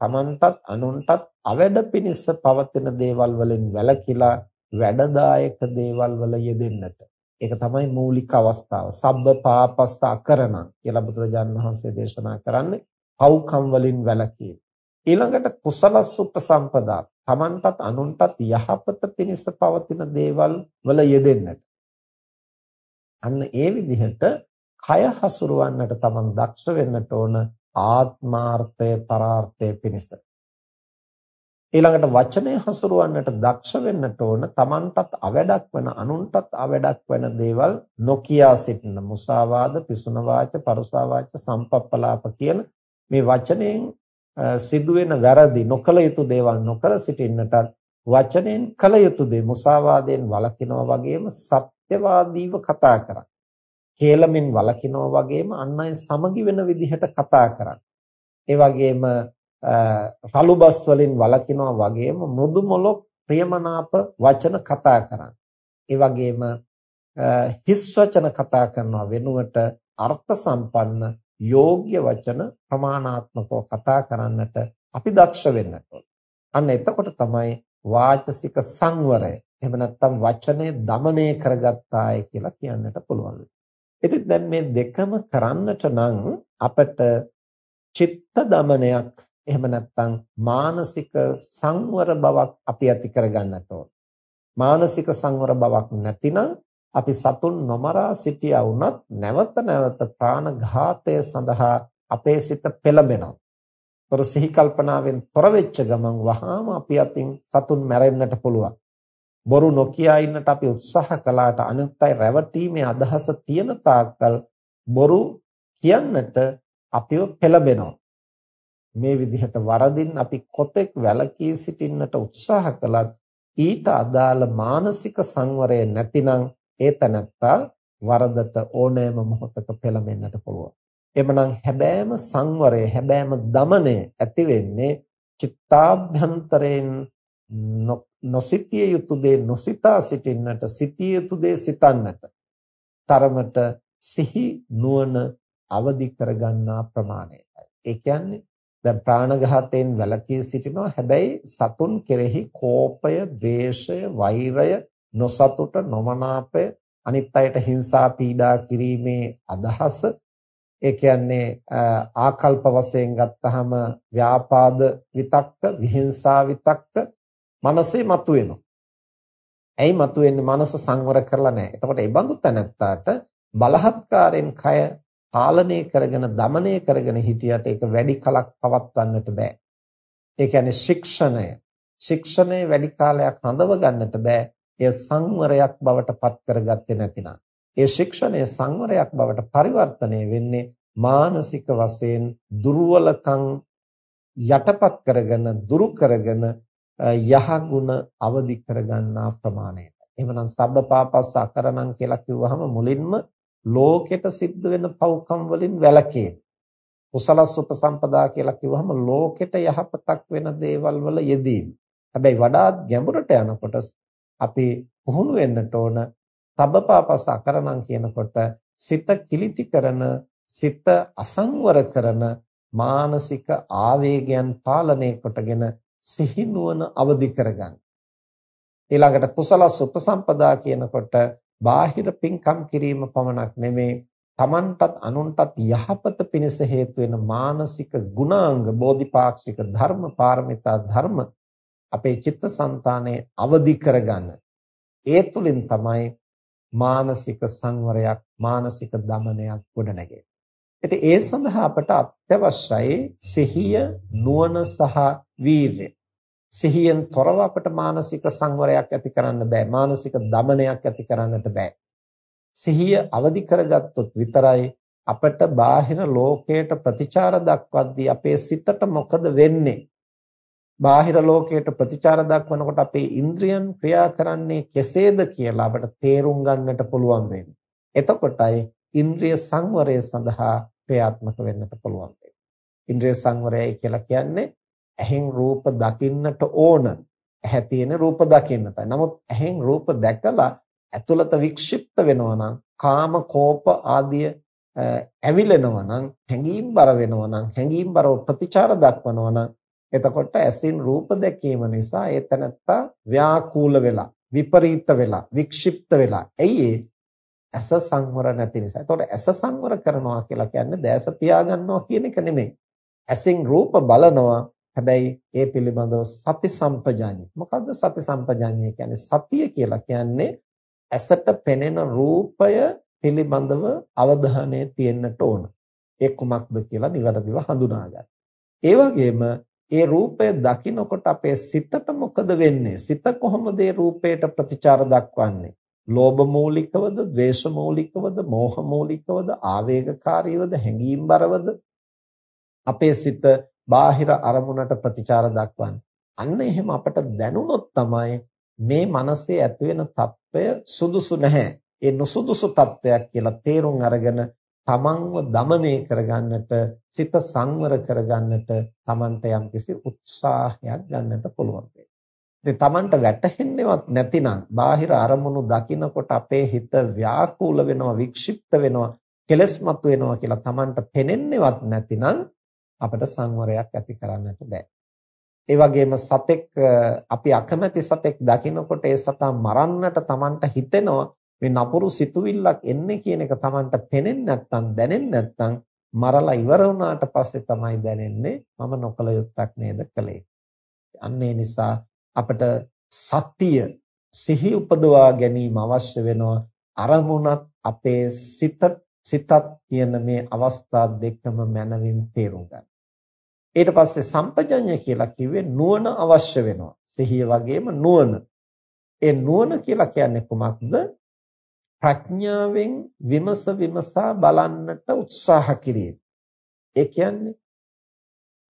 තමන්ටත් අනුන්ටත් අවැඩ පිනිස පවතින දේවල් වලින් වැළකීලා වැඩදායක දේවල් වල යෙදෙන්නට ඒක තමයි මූලික අවස්ථාව. සබ්බ පාපස්ස අකරණ කියලා බුදුරජාණන් වහන්සේ දේශනා කරන්නේ පව්කම් වලින් වැළකීම. ඊළඟට කුසලස් උපසම්පදා තමන්ටත් අනුන්ටත් යහපත පිණිස පවතින දේවල් වල යෙදෙන්නට අන්න ඒ විදිහට කය හසුරවන්නට තමන් දක්ෂ වෙන්නට ඕන ආත්මාර්ථය පරාර්ථය පිණිස ඊළඟට වචනය හසුරවන්නට දක්ෂ වෙන්නට ඕන තමන්ටත් අවැඩක් වෙන අනුන්ටත් අවැඩක් වෙන දේවල් නොකියා සිටින මුසාවාද පිසුන වාච පරුසා වාච සම්පප්පලාප කියන මේ වචනයෙන් සිදුවෙන වැරදි නොකල යුතු දේවල් නොකර සිටින්නටත් වචනෙන් කල යුතු දේ මුසාවාදයෙන් වළකිනවා වගේම සත්‍යවාදීව කතා කරන්න. කේලමින් වළකිනවා වගේම අන් අය සමගි වෙන විදිහට කතා කරන්න. ඒ වගේම රළු බස් වලින් වළකිනවා වගේම මෘදු මොලොක් ප්‍රියමනාප වචන කතා කරන්න. ඒ වගේම හිස් වචන කතා කරනවා වෙනුවට අර්ථ සම්පන්න යෝග්‍ය වචන ප්‍රමාණාත්මකව කතා කරන්නට අපි දක්ෂ වෙන්නට අන්න එතකොට තමයි වාචසික සංවරය. එහෙම නැත්නම් වචනේ দমনය කරගත්තාය කියලා කියන්නට පුළුවන්. ඉතින් දැන් මේ දෙකම කරන්නට නම් අපට චිත්ත দমনයක් එහෙම නැත්නම් මානසික සංවර බවක් අපි ඇති කරගන්නට ඕන. මානසික සංවර බවක් නැතිනම් අපි සතුන් නොමරා සිටියා වුණත් නැවත නැවත ප්‍රාණඝාතය සඳහා අපේ සිත පෙළඹෙනවා. තොර සිහි කල්පනාවෙන් තොර වෙච්ච ගමන් වහාම අපි අතින් සතුන් මැරෙන්නට පුළුවන්. බොරු නොකියා ඉන්නට අපි උත්සාහ කළාට අනිත් අය රැවටීමේ අදහස තියෙන තාක්කල් බොරු කියන්නට අපිව පෙළඹෙනවා. මේ විදිහට වරදින් අපි කොතෙක් වැළකී සිටින්නට උත්සාහ කළත් ඊට අදාළ මානසික සංවරය නැතිනම් ඒ තනත්තා වරදට ඕනෑම මොහොතක පෙළඹෙන්නට පුළුවන්. එමනම් හැබෑම සංවරය හැබෑම দমনය ඇති වෙන්නේ චිත්තාභ්‍යන්තරයෙන් නොසිතිය යුතු දේ නොසිතා සිටින්නට සිතිය යුතු දේ සිතන්නට තරමට සිහි නුවණ අවදි කරගන්නා ප්‍රමාණයයි. ඒ කියන්නේ දැන් ප්‍රාණඝාතයෙන් වැළකී සිටිනවා හැබැයි සතුන් කෙරෙහි කෝපය, ද්වේෂය, වෛරය නොසතුට නොමනාපය අනිත් අයට හිංසා පීඩා කිරීමේ අදහස ඒ කියන්නේ ආකල්ප වශයෙන් ගත්තහම ව්‍යාපාද විතක්ක විහිංසා විතක්ක මනසේ මතුවෙනවා. ඇයි මතුවෙන්නේ? මනස සංවර කරලා නැහැ. එතකොට ඒ බඳු තැනැත්තාට බලහත්කාරයෙන් කය පාලනය කරගෙන দমনය කරගෙන හිටියට ඒක වැඩි කලක් පවත්වන්නට බෑ. ඒ කියන්නේ ශික්ෂණය. ශික්ෂණය වැඩි කාලයක් රඳව ගන්නට බෑ. එය සංවරයක් බවට පත් කරගත්තේ නැතිනම්. ඒ ශික්ෂණය සංවරයක් බවට පරිවර්තනය වෙන්නේ මානසික වශයෙන් දුර්වලකම් යටපත් කරගෙන දුරු කරගෙන යහගුණ අවදි කරගන්නා ප්‍රමාණයට. එහෙමනම් සබ්බපාපස්ස අකරණම් කියලා කිව්වහම මුලින්ම ලෝකෙට සිද්ධ වෙන පව්කම් වලින් වැළකීම. කුසලස් උපසම්පදා කියලා කිව්වහම ලෝකෙට යහපතක් වෙන දේවල් වල යෙදීම. හැබැයි වඩාත් ගැඹුරට යනකොට අපි පුහුණු වෙන්නට ඕන සබ්බපාපස්ස අකරණම් කියනකොට සිත කිලිටි කරන සිත අසංවර කරන මානසික ආවේගයන් පාලනය කොටගෙන සිහිනුවන අවදි කරගන්න. ඊළඟට කුසලස් උපසම්පදා කියනකොට බාහිර පින්කම් කිරීම පමණක් නෙමේ තමන්ටත් අනුන්ටත් යහපත පිණිස හේතු වෙන මානසික ගුණාංග බෝධිපාක්ෂික ධර්ම පාරමිතා ධර්ම අපේ චිත්තසංතානයේ අවදි කරගන්න. ඒ තුලින් තමයි මානසික සංවරයක් මානසික දමනයක් ගොඩනැගෙන්නේ. ඉතින් ඒ සඳහා අපට අත්‍යවශ්‍යයි සිහිය නුවණ සහ වීර්යය. සිහියෙන් තොරව අපට මානසික සංවරයක් ඇති කරන්න බෑ. මානසික දමනයක් ඇති කරන්නට බෑ. සිහිය අවදි කරගත්තොත් විතරයි අපට බාහිර ලෝකයට ප්‍රතිචාර දක්වද්දී අපේ සිතට මොකද වෙන්නේ? බාහිර ලෝකයට ප්‍රතිචාර දක්වනකොට අපේ ඉන්ද්‍රියන් ක්‍රියා කරන්නේ කෙසේද කියලා අපට තේරුම් ගන්නට පුළුවන් වෙන්නේ. එතකොටයි ඉන්ද්‍රිය සංවරය සඳහා ක්‍රියාත්මක වෙන්නට පුළුවන් වෙන්නේ. ඉන්ද්‍රිය සංවරයයි කියලා කියන්නේ ඇහෙන් රූප දකින්නට ඕන. ඇහැ තියෙන රූප දකින්නටයි. නමුත් ඇහෙන් රූප දැකලා ඇතුළත වික්ෂිප්ත වෙනවා නම් කාම කෝප ආදිය ඇවිලෙනවා නම් හැඟීම් බර වෙනවා නම් හැඟීම් බරව ප්‍රතිචාර දක්වනවා නම් එතකොට ඇසින් රූප දැකීම නිසා ඒ තනත්තා ව්‍යාකූල වෙලා විපරීත වෙලා වික්ෂිප්ත වෙලා ඇයි ඇස සංවර නැති නිසා. එතකොට ඇස සංවර කරනවා කියලා කියන්නේ දැස පියාගන්නවා කියන එක නෙමෙයි. ඇසින් රූප බලනවා හැබැයි ඒ පිළිබඳව සති සම්පජාඤ්ඤය. මොකද්ද සති සම්පජාඤ්ඤය කියන්නේ? සතිය කියලා කියන්නේ ඇසට පෙනෙන රූපය පිළිබඳව අවධානය තියෙන්නට ඕන. ඒ කුමක්ද කියලා නිවැරදිව හඳුනා ගන්න. ඒ වගේම ඒ රූපය දකිනකොට අපේ සිතට මොකද වෙන්නේ? සිත කොහොමද ඒ රූපයට ප්‍රතිචාර දක්වන්නේ? ලෝභ මූලිකවද, ද්වේෂ මූලිකවද, මෝහ මූලිකවද, ආවේගකාරීවද, හැඟීම් බරවද? අපේ සිත බාහිර අරමුණට ප්‍රතිචාර දක්වන්නේ. අන්න එහෙම අපට දැනුනොත් තමයි මේ මනසේ ඇතිවෙන తত্ত্বය සුදුසු නැහැ. ඒ නුසුදුසු తত্ত্বයක් කියලා තේරුම් අරගෙන තමන්ව দমনය කරගන්නට සිත සංවර කරගන්නට තමන්ට යම්කිසි උත්සාහයක් ගන්නට පුළුවන් වෙයි. තමන්ට වැටහෙන්නේවත් නැතිනම් බාහිර අරමුණු දකිනකොට අපේ හිත ව්‍යාකූල වෙනවා, වික්ෂිප්ත වෙනවා, කෙලස්මත් වෙනවා කියලා තමන්ට පෙනෙන්නේවත් නැතිනම් අපිට සංවරයක් ඇති කරන්නට බෑ. ඒ වගේම සතෙක් අපි අකමැති සතෙක් දකිනකොට ඒ සතා මරන්නට Tamanට හිතෙනවා මේ නපුරු සිතුවිල්ලක් එන්නේ කියන එක Tamanට පෙනෙන්නේ නැත්නම් දැනෙන්නේ නැත්නම් මරලා ඉවර වුණාට පස්සේ තමයි දැනෙන්නේ මම නොකල යුත්තක් නේද කළේ. අන්න ඒ නිසා අපිට සතිය සිහි උපදවා ගැනීම අවශ්‍ය වෙනවා අරමුණත් අපේ සිත සිතත් කියන මේ අවස්ථා දෙකම මනවින් තේරුම් ගන්න. ඊට පස්සේ සම්පජඤ්ඤ කියලා කිව්වේ නුවණ අවශ්‍ය වෙනවා. සිහිය වගේම නුවණ. ඒ නුවණ කියලා කියන්නේ කුමක්ද? ප්‍රඥාවෙන් විමස විමසා බලන්නට උත්සාහ කිරීම. ඒ කියන්නේ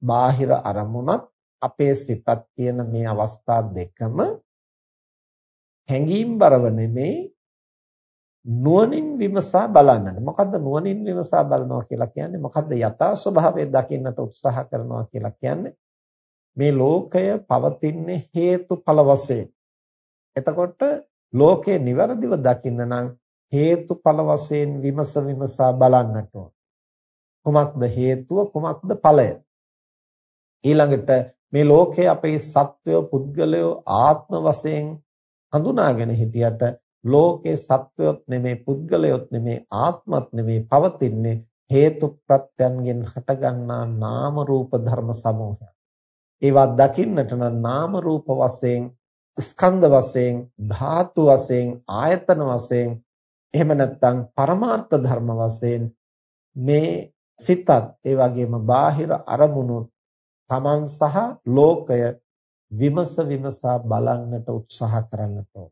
බාහිර අරමුණත් අපේ සිතත් කියන මේ අවස්ථා දෙකම හැඟීම් බරව නෙමේ නුවණින් විමසා බලන්නට. මොකද්ද නුවණින් විමසා බලනවා කියලා කියන්නේ? මොකද්ද යථා ස්වභාවය දකින්නට උත්සාහ කරනවා කියලා කියන්නේ? මේ ලෝකය පවතින්නේ හේතුඵල වශයෙන්. එතකොට ලෝකේ નિවරදිව දකින්න නම් හේතුඵල වශයෙන් විමස විමසා බලන්නට ඕන. කුමක්ද හේතුව කුමක්ද ඵලය? ඊළඟට මේ ලෝකයේ අපේ සත්වය පුද්ගලයෝ ආත්ම වශයෙන් හඳුනාගෙන හිටියට ලෝකේ සත්වයොත් නෙමේ පුද්ගලයොත් නෙමේ ආත්මත් නෙමේ පවතින්නේ හේතු ප්‍රත්‍යයන්ගෙන් හටගන්නා නාම රූප ධර්ම සමූහයක්. ඒවා දකින්නට නම් නාම රූප වශයෙන් ස්කන්ධ වශයෙන් ධාතු වශයෙන් ආයතන වශයෙන් එහෙම නැත්නම් පරමාර්ථ ධර්ම වශයෙන් මේ සිතත් ඒ වගේම බාහිර අරමුණු තමන් සහ ලෝකය විමස විමසා බලන්නට උත්සාහ කරන්නට ඕන.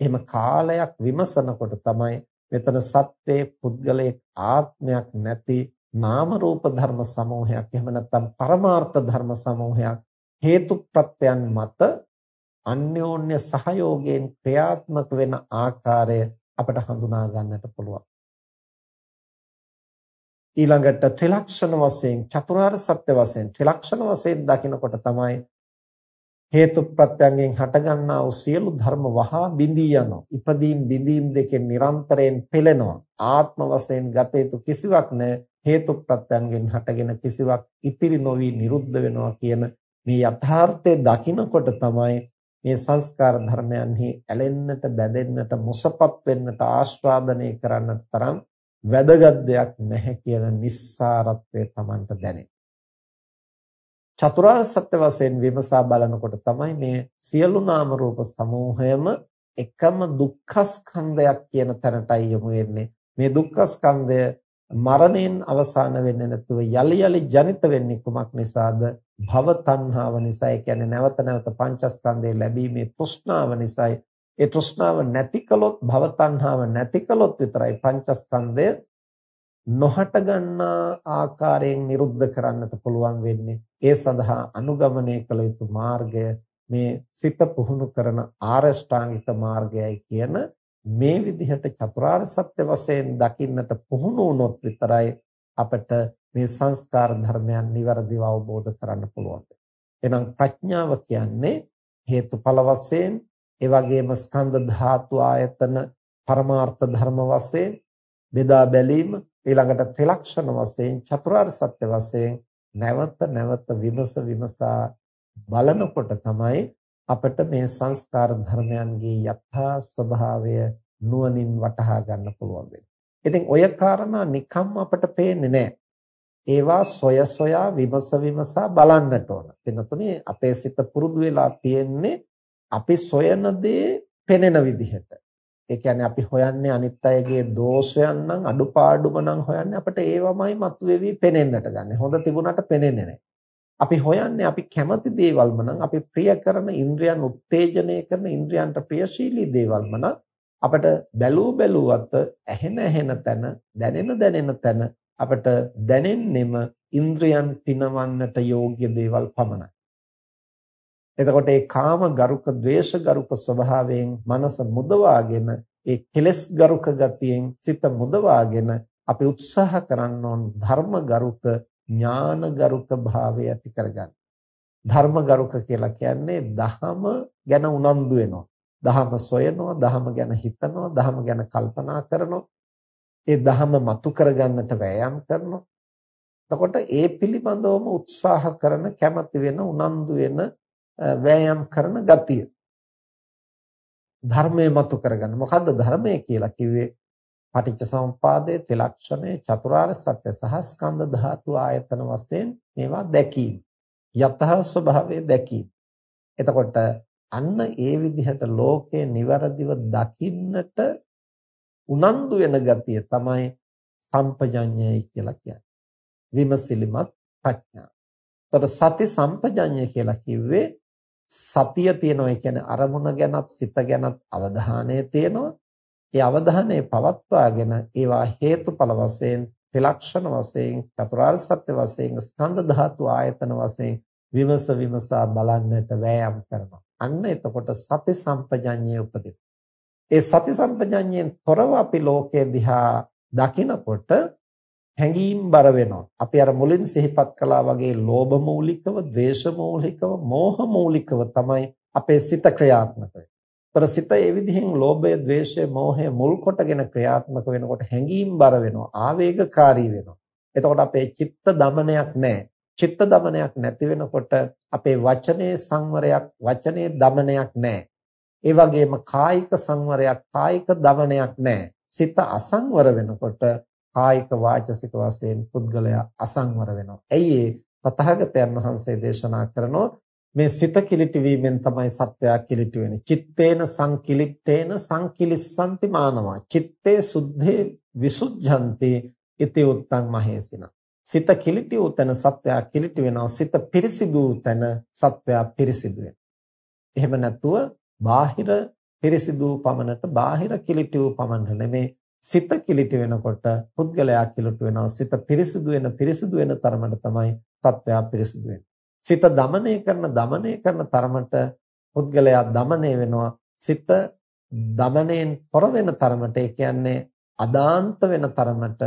එහෙම කාලයක් විමසනකොට තමයි මෙතන සත්‍යයේ පුද්ගලයේ ආත්මයක් නැති නාම රූප ධර්ම සමූහයක් එහෙම නැත්නම් පරමාර්ථ ධර්ම සමූහයක් හේතු ප්‍රත්‍යයන් මත අන්‍යෝන්‍ය සහයෝගයෙන් ක්‍රියාත්මක වෙන ආකාරය අපට හඳුනා ගන්නට පුළුවන්. ඊළඟට ත්‍රිලක්ෂණ වශයෙන් චතුරාර්ය සත්‍ය වශයෙන් ත්‍රිලක්ෂණ වශයෙන් දකිනකොට තමයි හේතු ප්‍රත්‍යයෙන් හටගන්නා වූ සියලු ධර්ම වහා බිඳී යනවා. ඉපදීම් බිඳීම් දෙකෙන් නිරන්තරයෙන් පෙළෙනවා. ආත්ම වශයෙන් ගත යුතු කිසිවක් නැහැ. හේතු ප්‍රත්‍යයෙන් හටගෙන කිසිවක් ඉතිරි නොවි නිරුද්ධ වෙනවා කියන මේ යථාර්ථය දකිනකොට තමයි මේ සංස්කාර ධර්මයන්හි ඇලෙන්නට බැඳෙන්නට මුසපත් වෙන්නට ආස්වාදනය කරන්නට තරම් වැදගත් දෙයක් නැහැ කියන නිස්සාරත්වය Tamanට දැනෙන්නේ. චතුරාර්ය සත්‍ය වශයෙන් විමසා බලනකොට තමයි මේ සියලු නාම රූප සමූහයම එකම දුක්ඛ ස්කන්ධයක් කියන තැනටයි යොමු වෙන්නේ. මේ දුක්ඛ ස්කන්ධය මරණයෙන් අවසාන වෙන්නේ නැතුව යලි යලි ජනිත වෙන්නේ කුමක් නිසාද? භව තණ්හාව නිසා. ඒ කියන්නේ නැවත නැවත පංචස්කන්ධය ලැබීමේ තෘෂ්ණාව නිසායි. ඒ තෘෂ්ණාව නැති කළොත් භව තණ්හාව නැති කළොත් විතරයි පංචස්කන්ධය නොහට ගන්නා ආකාරයෙන් නිරුද්ධ කරන්නට පුළුවන් වෙන්නේ. ඒ සඳහා අනුගමනය කළ යුතු මාර්ගය මේ සිත පුහුණු කරන ආරෂ්ඨාංගික මාර්ගයයි කියන මේ විදිහට චතුරාර්ය සත්‍ය වශයෙන් දකින්නට පුහුණු වුණොත් විතරයි අපිට මේ සංස්කාර ධර්මයන් નિවරදිව අවබෝධ කරන්න පුළුවන්. එහෙනම් ප්‍රඥාව කියන්නේ හේතුඵල වශයෙන් ඒ වගේම ස්කන්ධ ධාතු ආයතන පරමාර්ථ ධර්ම වශයෙන් බෙදා බැලීම ඊළඟට ත්‍රිලක්ෂණ වශයෙන් චතුරාර්ය සත්‍ය වශයෙන් නැවත නැවත විමස විමසා බලනකොට තමයි අපිට මේ සංස්කාර ධර්මයන්ගේ යථා ස්වභාවය නුවණින් වටහා ගන්න පුළුවන් වෙන්නේ. ඉතින් ඔය කාරණා නිකම්ම අපිට පේන්නේ නැහැ. ඒවා සොය සොයා විමස විමසා බලන්නට ඕන. එතනතුනේ අපේ සිත පුරුදු වෙලා තියෙන්නේ අපි සොයන දේ පෙනෙන විදිහට. ඒ කියන්නේ අපි හොයන්නේ අනිත් අයගේ දෝෂයන් නම් අඩුපාඩුම නම් හොයන්නේ අපිට ඒවමයි මතුවේවි පෙනෙන්නට ගන්න. හොඳ තිබුණාට පෙනෙන්නේ නැහැ. අපි හොයන්නේ අපි කැමති දේවල්ම නම් අපි ප්‍රිය කරන ඉන්ද්‍රියන් උත්තේජනය කරන ඉන්ද්‍රියන්ට ප්‍රියශීලී දේවල්ම නම් අපිට බැලූ බැලුවත් ඇහෙන ඇහෙන තැන දැනෙන දැනෙන තැන අපිට දැනෙන්නෙම ඉන්ද්‍රියන් පිනවන්නට යෝග්‍ය දේවල් පමණයි. එතකොට ඒ කාම ගරුක ද්වේෂ ගරුක ස්වභාවයෙන් මනස මුදවාගෙන ඒ කෙලෙස් ගරුක ගතියෙන් සිත මුදවාගෙන අපි උත්සාහ කරන්න ඕන ධර්ම ගරුක ඥාන ගරුක භාවය ඇති කරගන්න. ධර්ම ගරුක කියලා කියන්නේ දහම ගැන උනන්දු වෙනවා. දහම සොයනවා, දහම ගැන හිතනවා, දහම ගැන කල්පනා කරනවා. ඒ දහම මතු කරගන්නට වෑයම් කරනවා. එතකොට ඒ පිළිබඳවම උත්සාහ කරන කැමති වෙන උනන්දු වෙන වෑයම් කරන ගතිය. ධර්මයේ මතු කරගන්න. මොකද්ද ධර්මය කියලා කිව්වේ? පටිච්ච සමුපාදයේ ත්‍රිලක්ෂණය චතුරාර්ය සත්‍ය සහ ස්කන්ධ ධාතු ආයතන වශයෙන් මේවා දැකීම. යතහ ස්වභාවය දැකීම. එතකොට අන්න ඒ විදිහට ලෝකේ નિවරදිව දකින්නට උනන්දු වෙන ගතිය තමයි සම්පජඤ්ඤයයි කියලා කියන්නේ. විමසිලිමත් ප්‍රඥා. එතකොට සති සම්පජඤ්ඤය කියලා කිව්වේ සතිය තියෙනවා. ඒ කියන්නේ අරමුණ ගැනත් සිත ගැනත් අවධානය තියෙනවා. ඒ අවධානය පවත්වාගෙන ඒවා හේතුඵල වශයෙන් ත්‍රිලක්ෂණ වශයෙන් චතුරාර්ය සත්‍ය වශයෙන් ස්කන්ධ ධාතු ආයතන වශයෙන් විමස විමසා බලන්නට වෑයම් කරනවා. අන්න එතකොට සති සම්පජඤ්ඤය උපදිනවා. ඒ සති සම්පජඤ්ඤයෙන් තොරව අපි ලෝකයේ දිහා දකිනකොට හැඟීම් බර වෙනවා. අපි අර මුලින් සිහිපත් කළා වගේ ලෝභ මූලිකව, ද්වේෂ මූලිකව, මෝහ මූලිකව තමයි අපේ සිත ක්‍රියාත්මක වෙන්නේ. ତර සිත ඒ විදිහෙන් ලෝභය, ද්වේෂය, මෝහය මුල් කොටගෙන ක්‍රියාත්මක වෙනකොට හැඟීම් බර වෙනවා, ආවේගකාරී වෙනවා. එතකොට අපේ චිත්ත දමනයක් නැහැ. චිත්ත දමනයක් නැති වෙනකොට අපේ වචනේ සංවරයක්, වචනේ දමනයක් නැහැ. ඒ වගේම කායික සංවරයක්, කායික දමනයක් නැහැ. සිත අසංවර වෙනකොට කායික වාචසික වශයෙන් පුද්ගලයා අසංවර වෙනවා. ඇයි ඒ තථාගතයන් වහන්සේ දේශනා කරනෝ මේ සිත කිලිටි වීමෙන් තමයි සත්වයා කිලිටි වෙන්නේ. චිත්තේන සංකිලිට්ඨේන සංකිලිස්සanti මානවා. චිත්තේ සුද්ධේ විසුද්ධಂತಿ ඉති උත්තං මහේසින. සිත කිලිටි වූ තැන සත්වයා කිලිටි වෙනවා. සිත පිරිසිදු වූ තැන සත්වයා පිරිසිදු වෙනවා. එහෙම නැතුව බාහිර පිරිසිදු පමණට බාහිර කිලිටි වූ පමණට නෙමේ සිත කිලිට වෙනකොට පුද්ගලයා කිලිට වෙනවා. සිත පිරිසුදු වෙන පිරිසුදු වෙන තරමට තමයි සත්වයා පිරිසුදු සිත দমনය කරන দমনය කරන තරමට පුද්ගලයා দমনය වෙනවා. සිත দমনයෙන් පොර වෙන තරමට ඒ කියන්නේ අදාන්ත වෙන තරමට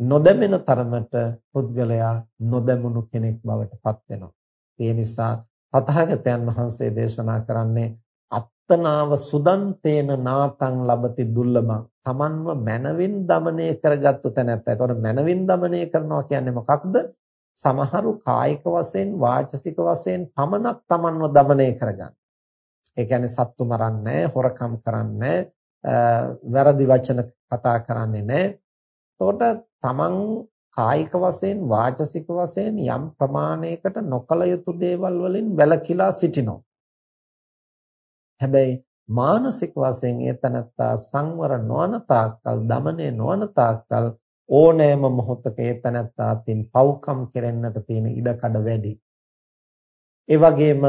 නොදැමෙන තරමට පුද්ගලයා නොදැමුණු කෙනෙක් බවට පත් වෙනවා. ඒ නිසා තථාගතයන් වහන්සේ දේශනා කරන්නේ අත්තනාව සුදන්තේන නාතං ලබති දුර්ලභං තමන්ව මනවින් দমনය කරගත්තු තැනැත්තා. එතකොට මනවින් দমনය කරනවා කියන්නේ මොකක්ද? සමහරු කායික වශයෙන් වාචසික වශයෙන් පමණක් තමන්ව দমনය කරගන්න. ඒ කියන්නේ සත්තු මරන්නේ හොරකම් කරන්නේ වැරදි වචන කතා කරන්නේ නැහැ. එතකොට තමන් කායික වශයෙන් වාචසික වශයෙන් යම් ප්‍රමාණයකට නොකල යුතු දේවල් වලින් වැළකීලා සිටිනවා. හැබැයි මානසික වශයෙන් ඒ තනත්තා සංවර නොවන තාක්කල් দমনය නොවන තාක්කල් ඕනෑම මොහොතක ඒ තනත්තා තින් පව්කම් කෙරෙන්නට තියෙන ඉඩකඩ වැඩි. ඒ වගේම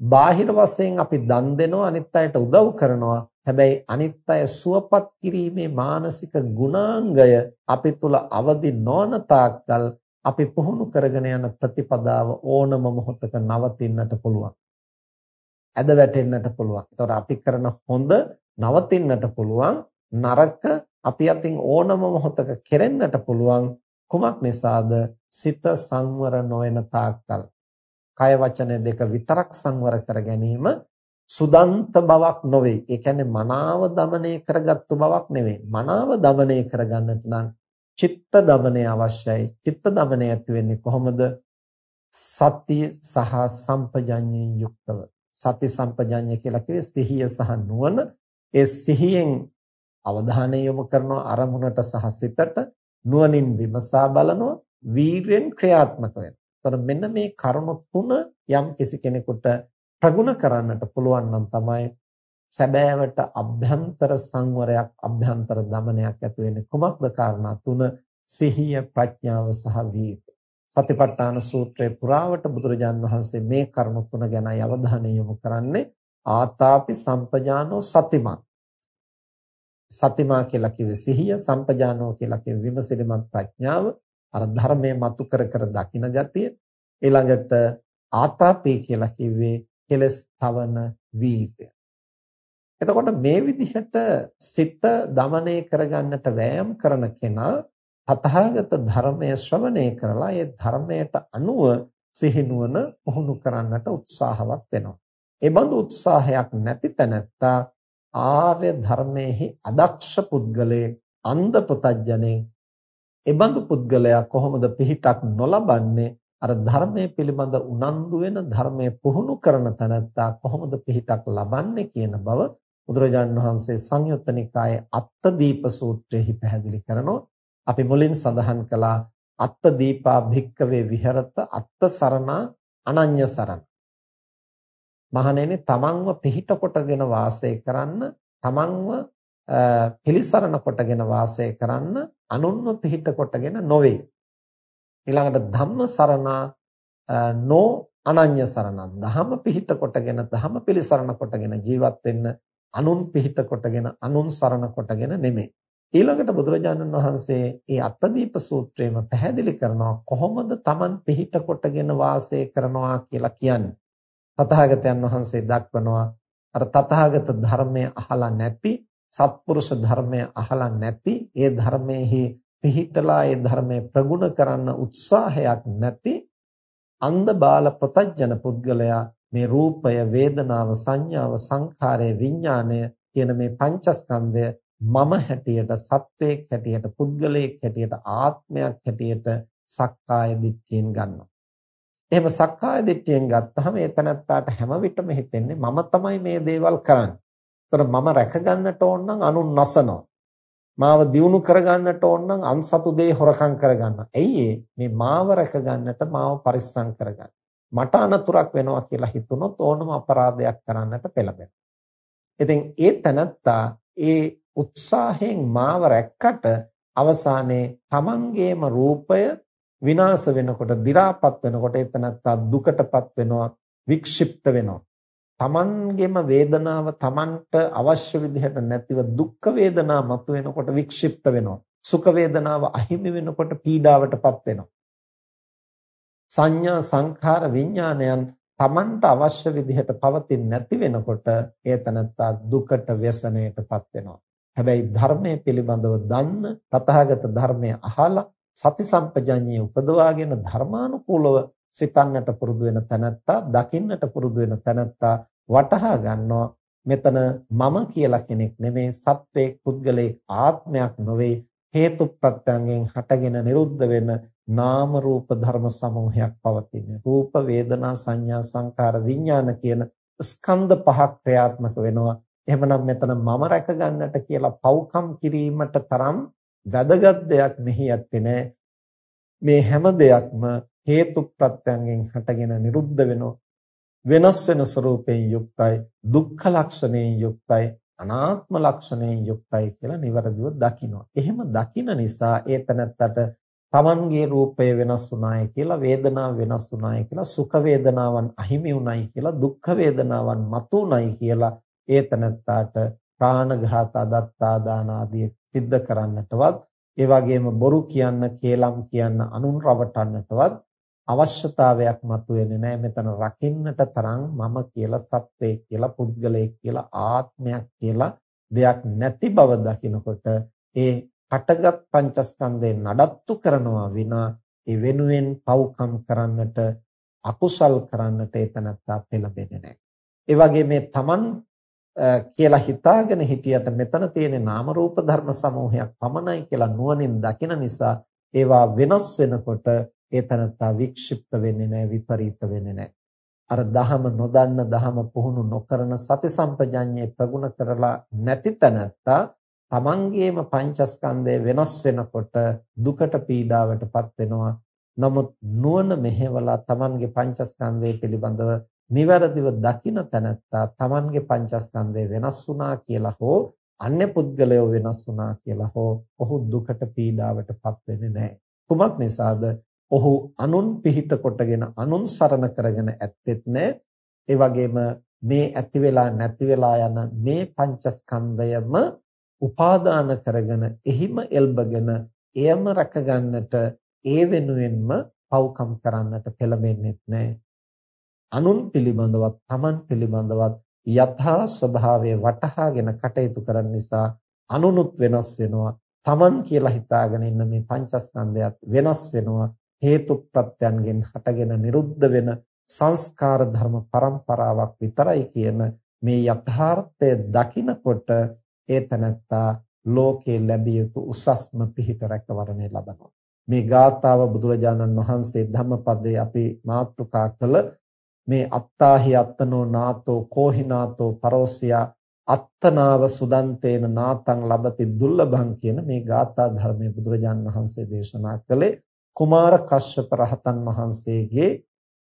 බාහිර වශයෙන් අපි දන් දෙනවා අනිත් අයට උදව් කරනවා හැබැයි අනිත් අය සුවපත් කිරීමේ මානසික ගුණාංගය අපි තුල අවදි නොවන තාක්කල් අපි පුහුණු කරගෙන යන ප්‍රතිපදාව ඕනම මොහොතක නවතින්නට පුළුවන්. ඇද වැටෙන්නට පුළුවන්. ඒතකොට අපි කරන හොඳ නවතින්නට පුළුවන් නරක අපි අතින් ඕනම මොහොතක කෙරෙන්නට පුළුවන් කුමක් නිසාද? සිත සංවර නොවන තාක්කල්. කය වචන දෙක විතරක් සංවර කර ගැනීම සුදන්ත බවක් නොවේ. ඒ කියන්නේ මනාව দমনය කරගත්තු බවක් නෙවෙයි. මනාව দমনය කරගන්නට නම් චිත්ත দমনය අවශ්‍යයි. චිත්ත দমনය ඇති වෙන්නේ කොහොමද? සත්‍ය සහ සම්පජඤ්ඤයෙන් යුක්තව. සති සම්පජඤ්ඤය කියලා කිව්වේ සිහිය සහ නුවණ. ඒ සිහියෙන් අවධානය යොමු කරන අරමුණට සහ සිතට නුවණින් විමසා බලනවා වීරෙන් ක්‍රියාත්මක වෙනවා. එතකොට මෙන්න මේ කරුණු තුන යම් කිසි කෙනෙකුට ප්‍රගුණ කරන්නට පුළුවන් නම් තමයි සැබෑවට අභ්‍යන්තර සංවරයක් අභ්‍යන්තර දමනයක් ඇති වෙන්නේ කුමක්ද කාරණා තුන සිහිය ප්‍රඥාව සහ වීර්ය සතිපට්ඨාන සූත්‍රයේ පුරාවට බුදුරජාන් වහන්සේ මේ කරුණු තුන ගැනයි අවධානය යොමු කරන්නේ. ආතාපි සම්පජානෝ සතිමත් සතිමා කියලා කිව්වේ සිහිය සම්පජානෝ කියලා කිව්වේ විමසිලිමත් ප්‍රඥාව අර ධර්මයේ මතු කර කර දකින ගතිය. ඊළඟට ආතාපි කියලා කිව්වේ කෙලස් තවන වීර්ය එතකොට මේ විදිහට සිත දමණය කරගන්නට වෑයම් කරන කෙනා තථාගත ධර්මය ශ්‍රවණය කරලා ඒ ධර්මයට අනුව සිහිනුවන පුහුණු කරන්නට උත්සාහවත් වෙනවා. ඒ බඳු උත්සාහයක් නැති තැනැත්තා ආර්ය ධර්මයේහි අදක්ෂ පුද්ගලයේ අන්ධ පුතඥනේ ඒ බඳු පුද්ගලයා කොහොමද පිහිටක් නොලබන්නේ අර ධර්මයේ පිළිබඳ උනන්දු වෙන ධර්මයේ පුහුණු කරන තැනැත්තා කොහොමද පිහිටක් ලබන්නේ කියන බව බුදුරජාන් වහන්සේ සංයුත්ත නිකායේ අත්තදීප සූත්‍රයේහි පැහැදිලි කරනවා. අපි මුලින් සඳහන් කළා අත්තදීපා භික්කවේ විහෙරත අත්ත සරණා අනඤ්‍ය සරණ. මහණෙනි තමන්ව පිහිට කොටගෙන වාසය කරන්න තමන්ව පිළිසරණ කොටගෙන වාසය කරන්න අනුන්ව පිහිට කොටගෙන නොවේ. ඊළඟට ධම්ම සරණා නෝ අනඤ්‍ය සරණං ධම්ම පිහිට කොටගෙන ධම්ම පිළිසරණ කොටගෙන ජීවත් වෙන්න අනුන් පිහිට කොටගෙන අනුන් සරණ කොටගෙන නෙමෙයි ඊළඟට බුදුරජාණන් වහන්සේ මේ අත්තදීප සූත්‍රයේම පැහැදිලි කරනවා කොහොමද Taman පිහිට කොටගෙන වාසය කරනවා කියලා කියන්නේ. තථාගතයන් වහන්සේ දක්වනවා අර තථාගත ධර්මය අහලා නැති සත්පුරුෂ ධර්මය අහලා නැති ඒ ධර්මයේහි පිහිටලා ඒ ධර්මයේ ප්‍රගුණ කරන්න උත්සාහයක් නැති අන්ධ බාල ප්‍රතඥ පුද්ගලයා මේ රූපය වේදනාව සංඥාව සංඛාරය විඥාණය කියන මේ පංචස්කන්ධය මම හැටියට සත්වයක් හැටියට පුද්ගලයෙක් හැටියට ආත්මයක් හැටියට සක්කාය දිට්ඨියෙන් ගන්නවා. එහෙම සක්කාය දිට්ඨියෙන් ගත්තාම ඒ තනත්තාට හැම විටම හිතෙන්නේ මම තමයි මේ දේවල් කරන්නේ. ඒතර මම රැක ගන්නට ඕන නම් අනුන් නසනවා. මාව දියුණු කරගන්නට ඕන නම් අන්සතු දේ හොරකම් කරගන්න. ඇයි මේ මාව රැකගන්නට මාව පරිස්සම් කරගන්න. මට අනතුරක් වෙනවා කියලා හිතුනොත් ඕනම අපරාධයක් කරන්නට පෙළඹෙනවා. ඉතින් ඒ තනත්තා ඒ උත්සාහයෙන් මාව රැක්කට අවසානයේ තමන්ගේම රූපය විනාශ වෙනකොට, දි รา පත් වෙනකොට එතනත්තා දුකටපත් වෙනවා, වික්ෂිප්ත වෙනවා. තමන්ගේම වේදනාව තමන්ට අවශ්‍ය විදිහට නැතිව දුක් වේදනා මතුවෙනකොට වික්ෂිප්ත වෙනවා. සුඛ වේදනාව අහිමි වෙනකොට පීඩාවටපත් වෙනවා. සංඥා සංඛාර විඥානයන් තමන්ට අවශ්‍ය විදිහට පවතින්නේ නැති වෙනකොට ඒ තනත්තා දුකට ව්‍යසනයටපත් වෙනවා. හැබැයි ධර්මයේ පිළිබඳව දන්න තථාගත ධර්මය අහලා සති සම්පජඤ්ඤය උපදවාගෙන ධර්මානුකූලව සිතන්නට පුරුදු වෙන තැනැත්තා දකින්නට පුරුදු වෙන තැනැත්තා වටහා ගන්නවා. මෙතන මම කියලා කෙනෙක් නෙමේ සත්වයේ පුද්ගලයේ ආත්මයක් නොවේ. හේතු ප්‍රත්‍යයෙන් හටගෙන නිරුද්ධ වෙන නාම රූප ධර්ම සමූහයක් පවතින රූප වේදනා සංඥා සංකාර විඥාන කියන ස්කන්ධ පහක් ක්‍රියාත්මක වෙනවා. එහෙමනම් මෙතන මම රැක ගන්නට කියලා පව්කම් කිරීමට තරම් වැදගත් දෙයක් මෙහි ඇත්තේ නැහැ මේ හැම දෙයක්ම හේතු ප්‍රත්‍යයෙන් හටගෙන නිරුද්ධ වෙනවා වෙනස් වෙන ස්වરૂපයෙන් යුක්තයි දුක්ඛ ලක්ෂණයෙන් යුක්තයි අනාත්ම ලක්ෂණයෙන් යුක්තයි කියලා නිවැරදිව දකිනවා. එහෙම දකින නිසා ඒ තනත්තට තමන්ගේ රූපය වෙනස් වුණාය කියලා වේදනාව වෙනස් වුණාය කියලා සුඛ වේදනාවන් අහිමි වුණායි කියලා දුක්ඛ වේදනාවන් මතුණායි කියලා ඒ තනත්තාට ප්‍රාණඝාත අදත්තා දාන ආදී සිද්ධ කරන්නටවත් ඒ වගේම බොරු කියන්න කේලම් කියන්න අනුන් රවටන්නටවත් අවශ්‍යතාවයක් මතුවෙන්නේ නැහැ මෙතන රකින්නට තරම් මම කියලා සත්වයක් කියලා පුද්ගලයෙක් කියලා ආත්මයක් කියලා දෙයක් නැති බව දකිනකොට ඒ හටගත් පංචස්කන්ධේ නඩත්තු කරනවා විනා ඒ වෙනුවෙන් පව්කම් කරන්නට අකුසල් කරන්නට එතනත්තා පෙළඹෙන්නේ නැහැ. ඒ වගේ මේ Taman කියලා හිතාගෙන හිටියට මෙතන තියෙන නාම රූප ධර්ම සමූහයක් පමණයි කියලා නුවණින් දකින නිසා ඒවා වෙනස් වෙනකොට ඒ තනත්තා වික්ෂිප්ත වෙන්නේ නැහැ විපරීත වෙන්නේ නැහැ. අර දහම නොදන්න දහම පුහුණු නොකරන සති සම්පජඤ්ඤේ ප්‍රගුණ කරලා නැති තනත්තා තමන්ගේම පංචස්කන්ධය වෙනස් වෙනකොට දුකට පීඩාවටපත් වෙනවා. නමුත් නුවණ මෙහෙवला තමන්ගේ පංචස්කන්ධය පිළිබඳව නිවැරදිව දකින තැනැත්තා තමන්ගේ පංචස්කන්ධය වෙනස් වුණා කියලා හෝ අන්‍ය පුද්ගලයෝ වෙනස් වුණා කියලා හෝ ඔහු දුකට පීඩාවටපත් වෙන්නේ නැහැ. කුමක් නිසාද? ඔහු අනුන් පිහිට කොටගෙන අනුන් සරණ කරගෙන ඇත්තෙත් නැහැ. ඒ වගේම මේ ඇති වෙලා නැති වෙලා යන මේ පංචස්කන්ධයම උපාදාන කරගෙන එහිම එල්බගෙන එයම රැකගන්නට ඒ වෙනුවෙන්ම පව්කම් කරන්නට පෙළඹෙන්නේ නැහැ. අනුන් පිළිබඳවත් Taman පිළිබඳවත් යථා ස්වභාවය වටහාගෙන කටයුතු කරන නිසා අනුනුත් වෙනස් වෙනවා. Taman කියලා හිතාගෙන ඉන්න මේ පංචස්කන්ධයත් වෙනස් වෙනවා. හේතු ප්‍රත්‍යයන්ගෙන් හටගෙන නිරුද්ධ වෙන සංස්කාර ධර්ම પરම්පරාවක් විතරයි කියන මේ යථාර්ථය දකිනකොට ඒ තනත්තා ලෝකේ ලැබිය යුතු උසස්ම පිහිට රැකවරණය ලබනවා මේ ගාථාව බුදුරජාණන් වහන්සේ ධම්මපදයේ අපි මාතෘකා කළ මේ අත්තාහි අත්තනෝ නාතෝ කෝහිනාතෝ පරෝසියා අත්තනාව සුදන්තේන නාතං ලබති දුර්ලභං කියන මේ ගාථා ධර්මයේ බුදුරජාණන් වහන්සේ දේශනා කළේ කුමාර කශ්‍යප රහතන් වහන්සේගේ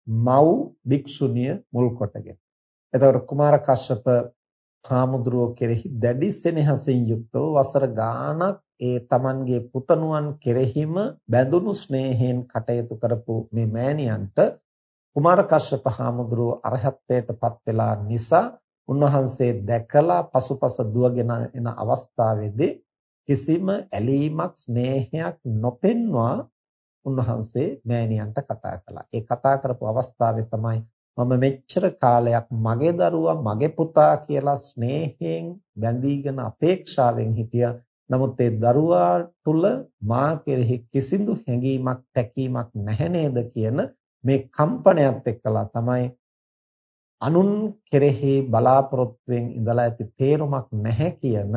මව් භික්ෂුණිය මුල් කොටගෙන. එතකොට කුමාර කශ්‍යප හාමුදුරුවෝ කෙරෙහි දැඩි සෙනෙහසින් යුක්තව වසර ගාණක් ඒ Tamanගේ පුතණුවන් කෙරෙහිම බැඳුණු ස්නේහයෙන් කටයුතු කරපු මේ මෑණියන්ට කුමාර කශ්‍යප හාමුදුරුවෝ අරහත්ත්වයටපත් වෙලා නිසා උන්වහන්සේ දැකලා පසුපස දුවගෙන එන අවස්ථාවේදී කිසිම ඇලීමක් ස්නේහයක් නොපෙන්වා උන්වහන්සේ මෑණියන්ට කතා කළා. ඒ කතා කරපු අවස්ථාවේ තමයි මම මෙච්චර කාලයක් මගේ දරුවා මගේ පුතා කියලා ස්නේහයෙන් බැඳීගෙන අපේක්ෂාවෙන් හිටියා. නමුත් ඒ දරුවා තුල මා කෙරෙහි කිසිදු හැඟීමක් තැකීමක් නැහැ නේද කියන මේ කම්පනයත් එක්කලා තමයි අනුන් කෙරෙහි බලාපොරොත්තුෙන් ඉඳලා ඇති තේරුමක් නැහැ කියන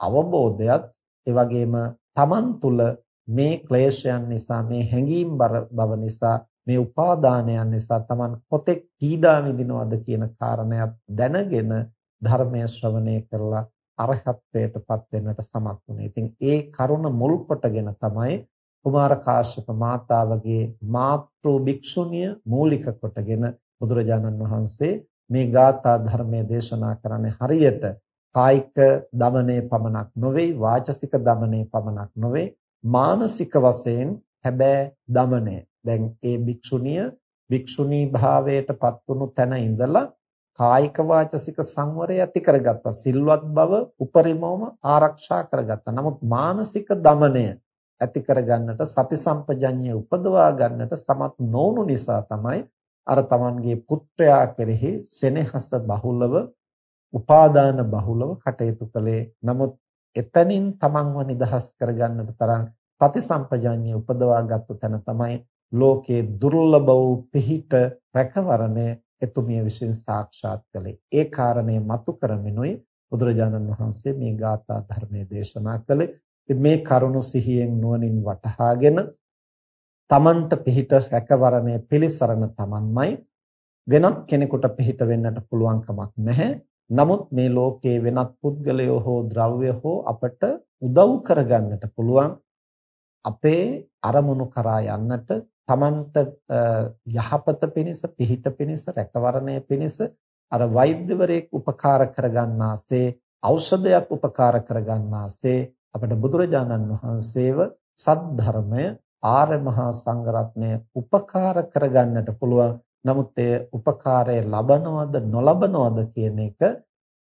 අවබෝධයත් ඒ වගේම Taman තුල මේ ක්ලේශයන් නිසා මේ හැඟීම් බව නිසා මේ උපාදානයන් නිසා Taman කොතෙක් පීඩා විඳිනවද කියන කාරණයක් දැනගෙන ධර්මය ශ්‍රවණය කරලා අරහත්ත්වයටපත් වෙන්නට සමත් වුණේ. ඉතින් ඒ කරුණ මුල් කොටගෙන තමයි කුමාර කාශ්‍යප මාතාවගේ මාත්‍රු භික්ෂුණිය මූලික කොටගෙන බුදුරජාණන් වහන්සේ මේ ගාථා ධර්මයේ දේශනා කරන්නේ හරියට කායික দমনයේ පමණක් නොවේ වාචසික দমনයේ පමණක් නොවේ මානසික වශයෙන් හැබෑ দমনය දැන් ඒ භික්ෂුණිය භික්ෂුණී භාවයටපත් වුණු තැන ඉඳලා කායික වාචසික සංවරය ඇති කරගත්තා. සිල්වත් බව උපරිමවම ආරක්ෂා කරගත්තා. නමුත් මානසික দমনය ඇති කරගන්නට සති සම්පජඤ්ඤය උපදවා ගන්නට සමත් නොවුණු නිසා තමයි අර Tamanගේ පුත්‍රයා කෙරෙහි සෙනෙහස බහුලව උපාදාන බහුලව කටයුතු කළේ. නමුත් එතනින් Tamanව නිදහස් කරගන්නට තරම් සති සම්පජඤ්ඤය උපදවාගත්තු තැන තමයි ලෝකයේ දුර්ලභ වූ පිහිට රැකවරණය එතුමිය විසින් සාක්ෂාත් කළේ. ඒ කාරණය මතු කරමිනුයි බුදුරජාණන් වහන්සේ මේ ගාථා ධර්මයේ දේශනා කළේ. මේ කරුණු සිහියෙන් නුවණින් වටහාගෙන තමන්ට පිහිට රැකවරණය පිළිසරණ තමන්මයි වෙනත් කෙනෙකුට පිහිට වෙන්නට පුළුවන් කමක් නැහැ. නමුත් මේ ලෝකයේ වෙනත් පුද්ගලයෝ හෝ ද්‍රව්‍ය හෝ අපට උදව් කරගන්නට පුළුවන් අපේ අරමුණු කරා යන්නට තමන්ට යහපත පිණිස පිහිට පිණිස රැකවරණය පිණිස අර වෛද්‍යවරයෙක් උපකාර කරගන්නාසේ ඖෂධයක් උපකාර කරගන්නාසේ අපට බුදුරජාණන් වහන්සේව සද්ධර්මය ආර්ය මහා සංඝරත්නය උපකාර කරගන්නට පුළුවන්. නමුත් ඒ උපකාරය ලබනවද නොලබනවද කියන එක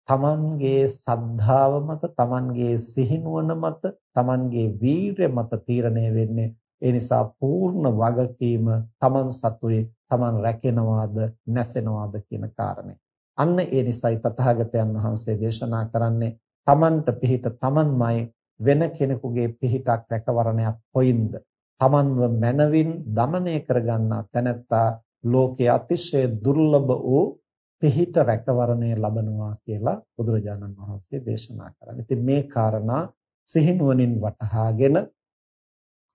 තමන්ගේ සද්ධාව මත තමන්ගේ සිහිනුවන මත තමන්ගේ වීරය මත තීරණය වෙන්නේ. ඒ නිසා පූර්ණ වගකීම Taman සතුයේ Taman රැකෙනවාද නැසෙනවාද කියන කාරණේ. අන්න ඒ නිසයි තථාගතයන් වහන්සේ දේශනා කරන්නේ. Tamanට පිහිට Tamanමයි වෙන කෙනෙකුගේ පිහිටක් රැකවරණයක් කොයින්ද? Tamanව මනවින් দমনය කරගන්නා තැනැත්තා ලෝකයේ අතිශය දුර්ලභ වූ පිහිට රැකවරණය ලබනවා කියලා බුදුරජාණන් වහන්සේ දේශනා කරන්නේ. ඉතින් මේ කාරණා සිහිනුවණින් වටහාගෙන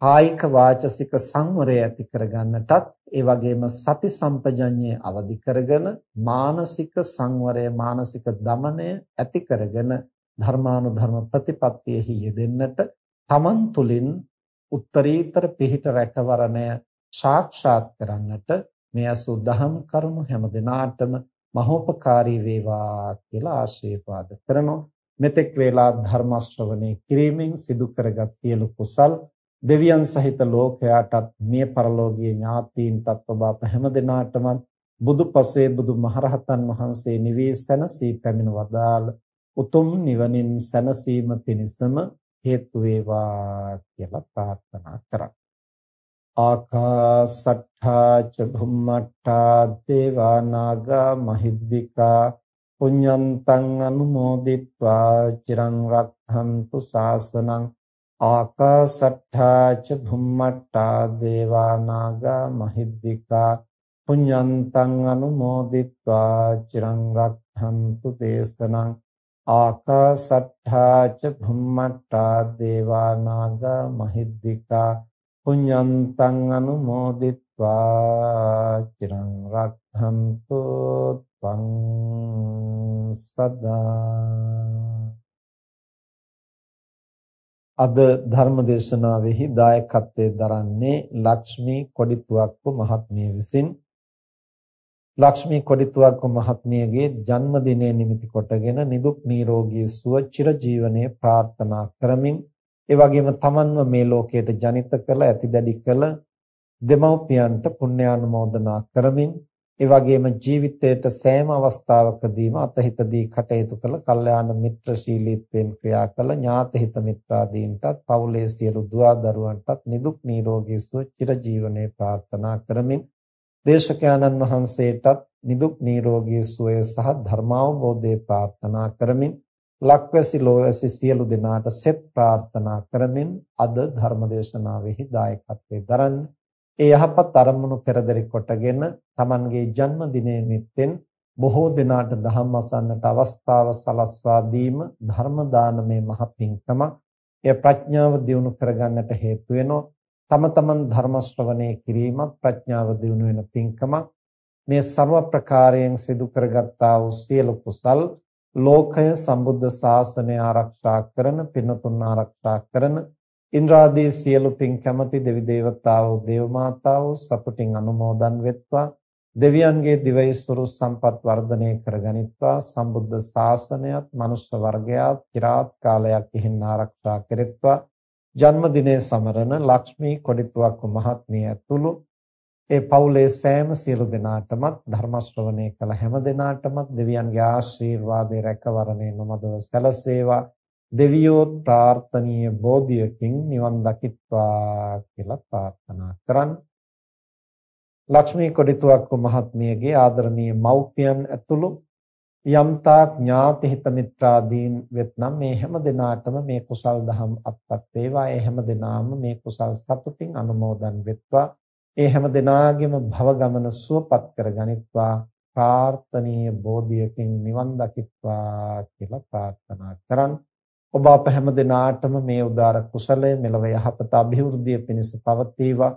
කායික වාචසික සංවරය ඇති කරගන්නටත් ඒ වගේම සති සම්පජඤ්ඤය අවදි කරගෙන මානසික සංවරය මානසික দমনය ඇති කරගෙන ධර්මානුධර්ම ප්‍රතිපත්තියෙහි යෙදෙන්නට තමන් තුළින් උත්තරීතර පිහිට රැකවරණය සාක්ෂාත් කරන්නට මේ අසුද්ධහම් කරුණු හැම දිනාටම මහෝපකාරී වේවා කියලා ආශිර්වාද කරනවා. මෙතෙක් වේලා ධර්ම ශ්‍රවණේ කිරීමෙන් සිදු කරගත් සියලු කුසල් දෙවියන් සහිත ලෝකයාටත් මිය පරලෝකීය ඥාතීන්ටත් ඔබ අප හැම දිනාටම බුදුපසේ බුදු මහරහතන් වහන්සේ නිවී සැනසී පැමිණ වදාළ උතුම් නිවනින් සැනසීම පිණිසම හේතු වේවා කියලා ප්‍රාර්ථනා කරා. ආකාසට්ඨා ච භුම්මට්ඨා දේවා නාග මහිද්దికා පුඤ්ඤන්තං අනුමෝදිත්වා චිරං රක්ඛන්තු ශාසනං ආකාසට්ඨා ච භුම්මට්ඨා දේවා නාග මහිද්దికා පුඤ්ඤන්තං අනුමෝදිත්වා චිරං රක්ඛන්තු දේශනං ආකාසට්ඨා ච භුම්මට්ඨා දේවා නාග මහිද්దికා පුඤ්ඤන්තං අනුමෝදිත්වා චිරං රක්ඛන්තු ත්වං සදා අද ධර්ම දේශනාවෙහි දායකත්වයෙන් දරන්නේ ලක්ෂ්මී කොඩිතුවක්කු මහත්මිය විසින් ලක්ෂ්මී කොඩිතුවක්කු මහත්මියගේ ජන්මදිනය නිමිති කොටගෙන නිදුක් නිරෝගී සුව චිරජීවනයේ ප්‍රාර්ථනා කරමින් ඒ වගේම තමන්ව මේ ලෝකයට ජනිත කළ ඇති දැඩි කළ දෙමව්පියන්ට පුණ්‍යානුමෝදනා කරමින් ඒ වගේම ජීවිතයට සෑම අවස්ථාවකදීම අතහිත දී කටයුතු කළ කල්යාණ මිත්‍රශීලීත්වයෙන් ක්‍රියා කළ ඥාතහිත මිත්‍රාදීන්ටත් පවුලේ සියලු දුවා දරුවන්ටත් නිදුක් නිරෝගී සුව චිරජීවනයේ ප්‍රාර්ථනා කරමින් දේශකයන්න් වහන්සේටත් නිදුක් නිරෝගී සුවය සහ ධර්මාවබෝධය ප්‍රාර්ථනා කරමින් ලක්වැසි ලෝවැසි සියලු දෙනාට සෙත් ප්‍රාර්ථනා කරමින් අද ධර්මදේශනාවෙහි දායකත්වයෙන් දරන්නේ ඒ යහපත් අරමුණු පෙරදරි කොටගෙන Tamanගේ ජන්මදිනය නිමිත්තෙන් බොහෝ දෙනාට ධම්ම අසන්නට අවස්ථාව සලස්වා දීම ධර්ම දානමය මහ පිංකම එය ප්‍රඥාව දියුණු කරගන්නට හේතු වෙනවා. තම තමන් ධර්ම ශ්‍රවණය කිරීමත් ප්‍රඥාව දිනු වෙන පින්කමක්. මේ ਸਰව ප්‍රකාරයෙන් සිදු කරගත්තා වූ සියලු කුසල් ලෝකය සම්බුද්ධ ශාසනය ආරක්ෂා කරන පින්තුන් ආරක්ෂා කරන ඉන්ද්‍රාදී සියලු පින් කැමති දෙවි දේවතාවෝ දේව මාතාවෝ සතුටින් අනුමෝදන් වෙත්වා. දෙවියන්ගේ දිවයිසුරු සම්පත් වර්ධනය කරගනිත්වා සම්බුද්ධ ශාසනයත් මනුෂ්‍ය වර්ගයාත් চিරාත් කාලයක් ඉහින් ආරක්ෂා කෙරෙත්වා. ජන්මදිනයේ සමරන ලක්ෂ්මී කොඩිතුවක්ක මහත්මිය ඇතුළු ඒ පවුලේ සෑම සියලු දෙනාටමත් ධර්ම ශ්‍රවණය කළ හැම දෙනාටමත් දෙවියන්ගේ ආශිර්වාදයේ රැකවරණය නොමදව සැලසේවා. දෙවියෝ ප්‍රාර්ථනීය බෝධියකින් නිවන් දකිත්වා කියලා ප්‍රාර්ථනා කරන් ලක්ෂ්මී කොඩිතුවක්ක මහත්මියගේ ආදරණීය මව්පියන් ඇතුළු යම්තා ඥාති හිත මිත්‍රාදීන් වෙත්නම් මේ හැම දිනාටම මේ කුසල් දහම් අත්පත් වේවා. ඒ හැම දිනාම මේ කුසල් සතුටින් අනුමෝදන් වෙත්වා. ඒ හැම දිනාගෙම භව ගමන සුවපත් කරගනිත්වා. ප්‍රාර්ථනීය බෝධියකින් නිවන් දකිත්වා කියලා ප්‍රාර්ථනා කරන් ඔබ අප හැම දිනාටම මේ උදාර කුසලය මෙලව යහපත અભිවෘද්ධිය පිණිස පවතිවා.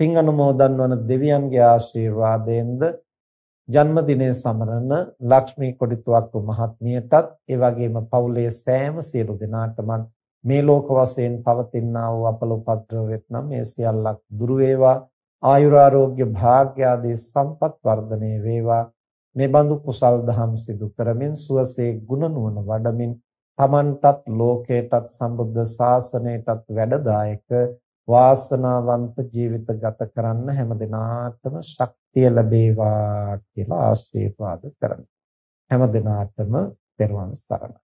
පින් අනුමෝදන් වන දෙවියන්ගේ ආශිර්වාදයෙන්ද ජන්මදිනය සමරන ලක්ෂ්මී කොඩිතුවක්කු මහත්මියටත් ඒ වගේම පවුලේ සෑම සියලු දෙනාටම මේ ලෝක වශයෙන් පවතිනා වූ අපල උපද්‍රව වෙත්නම් මේ සියල්ලක් දුරු වේවා. ආයුරාෝග්‍ය භාග්‍ය ආදී සම්පත් වර්ධනය වේවා. මේ බඳු කුසල් දහම් සිදු කරමින් සුවසේ ගුණ නුවණ වඩමින් තමන්ටත් ලෝකයටත් සම්බුද්ධ ශාසනයටත් වැඩදායක වාසනාවන්ත ජීවිත ගත කරන්න හැම දිනාටම ශක්තිය ලැබේවා කියලා ආශිර්වාද කරමි. හැම දිනාටම තෙරුවන් සරණයි.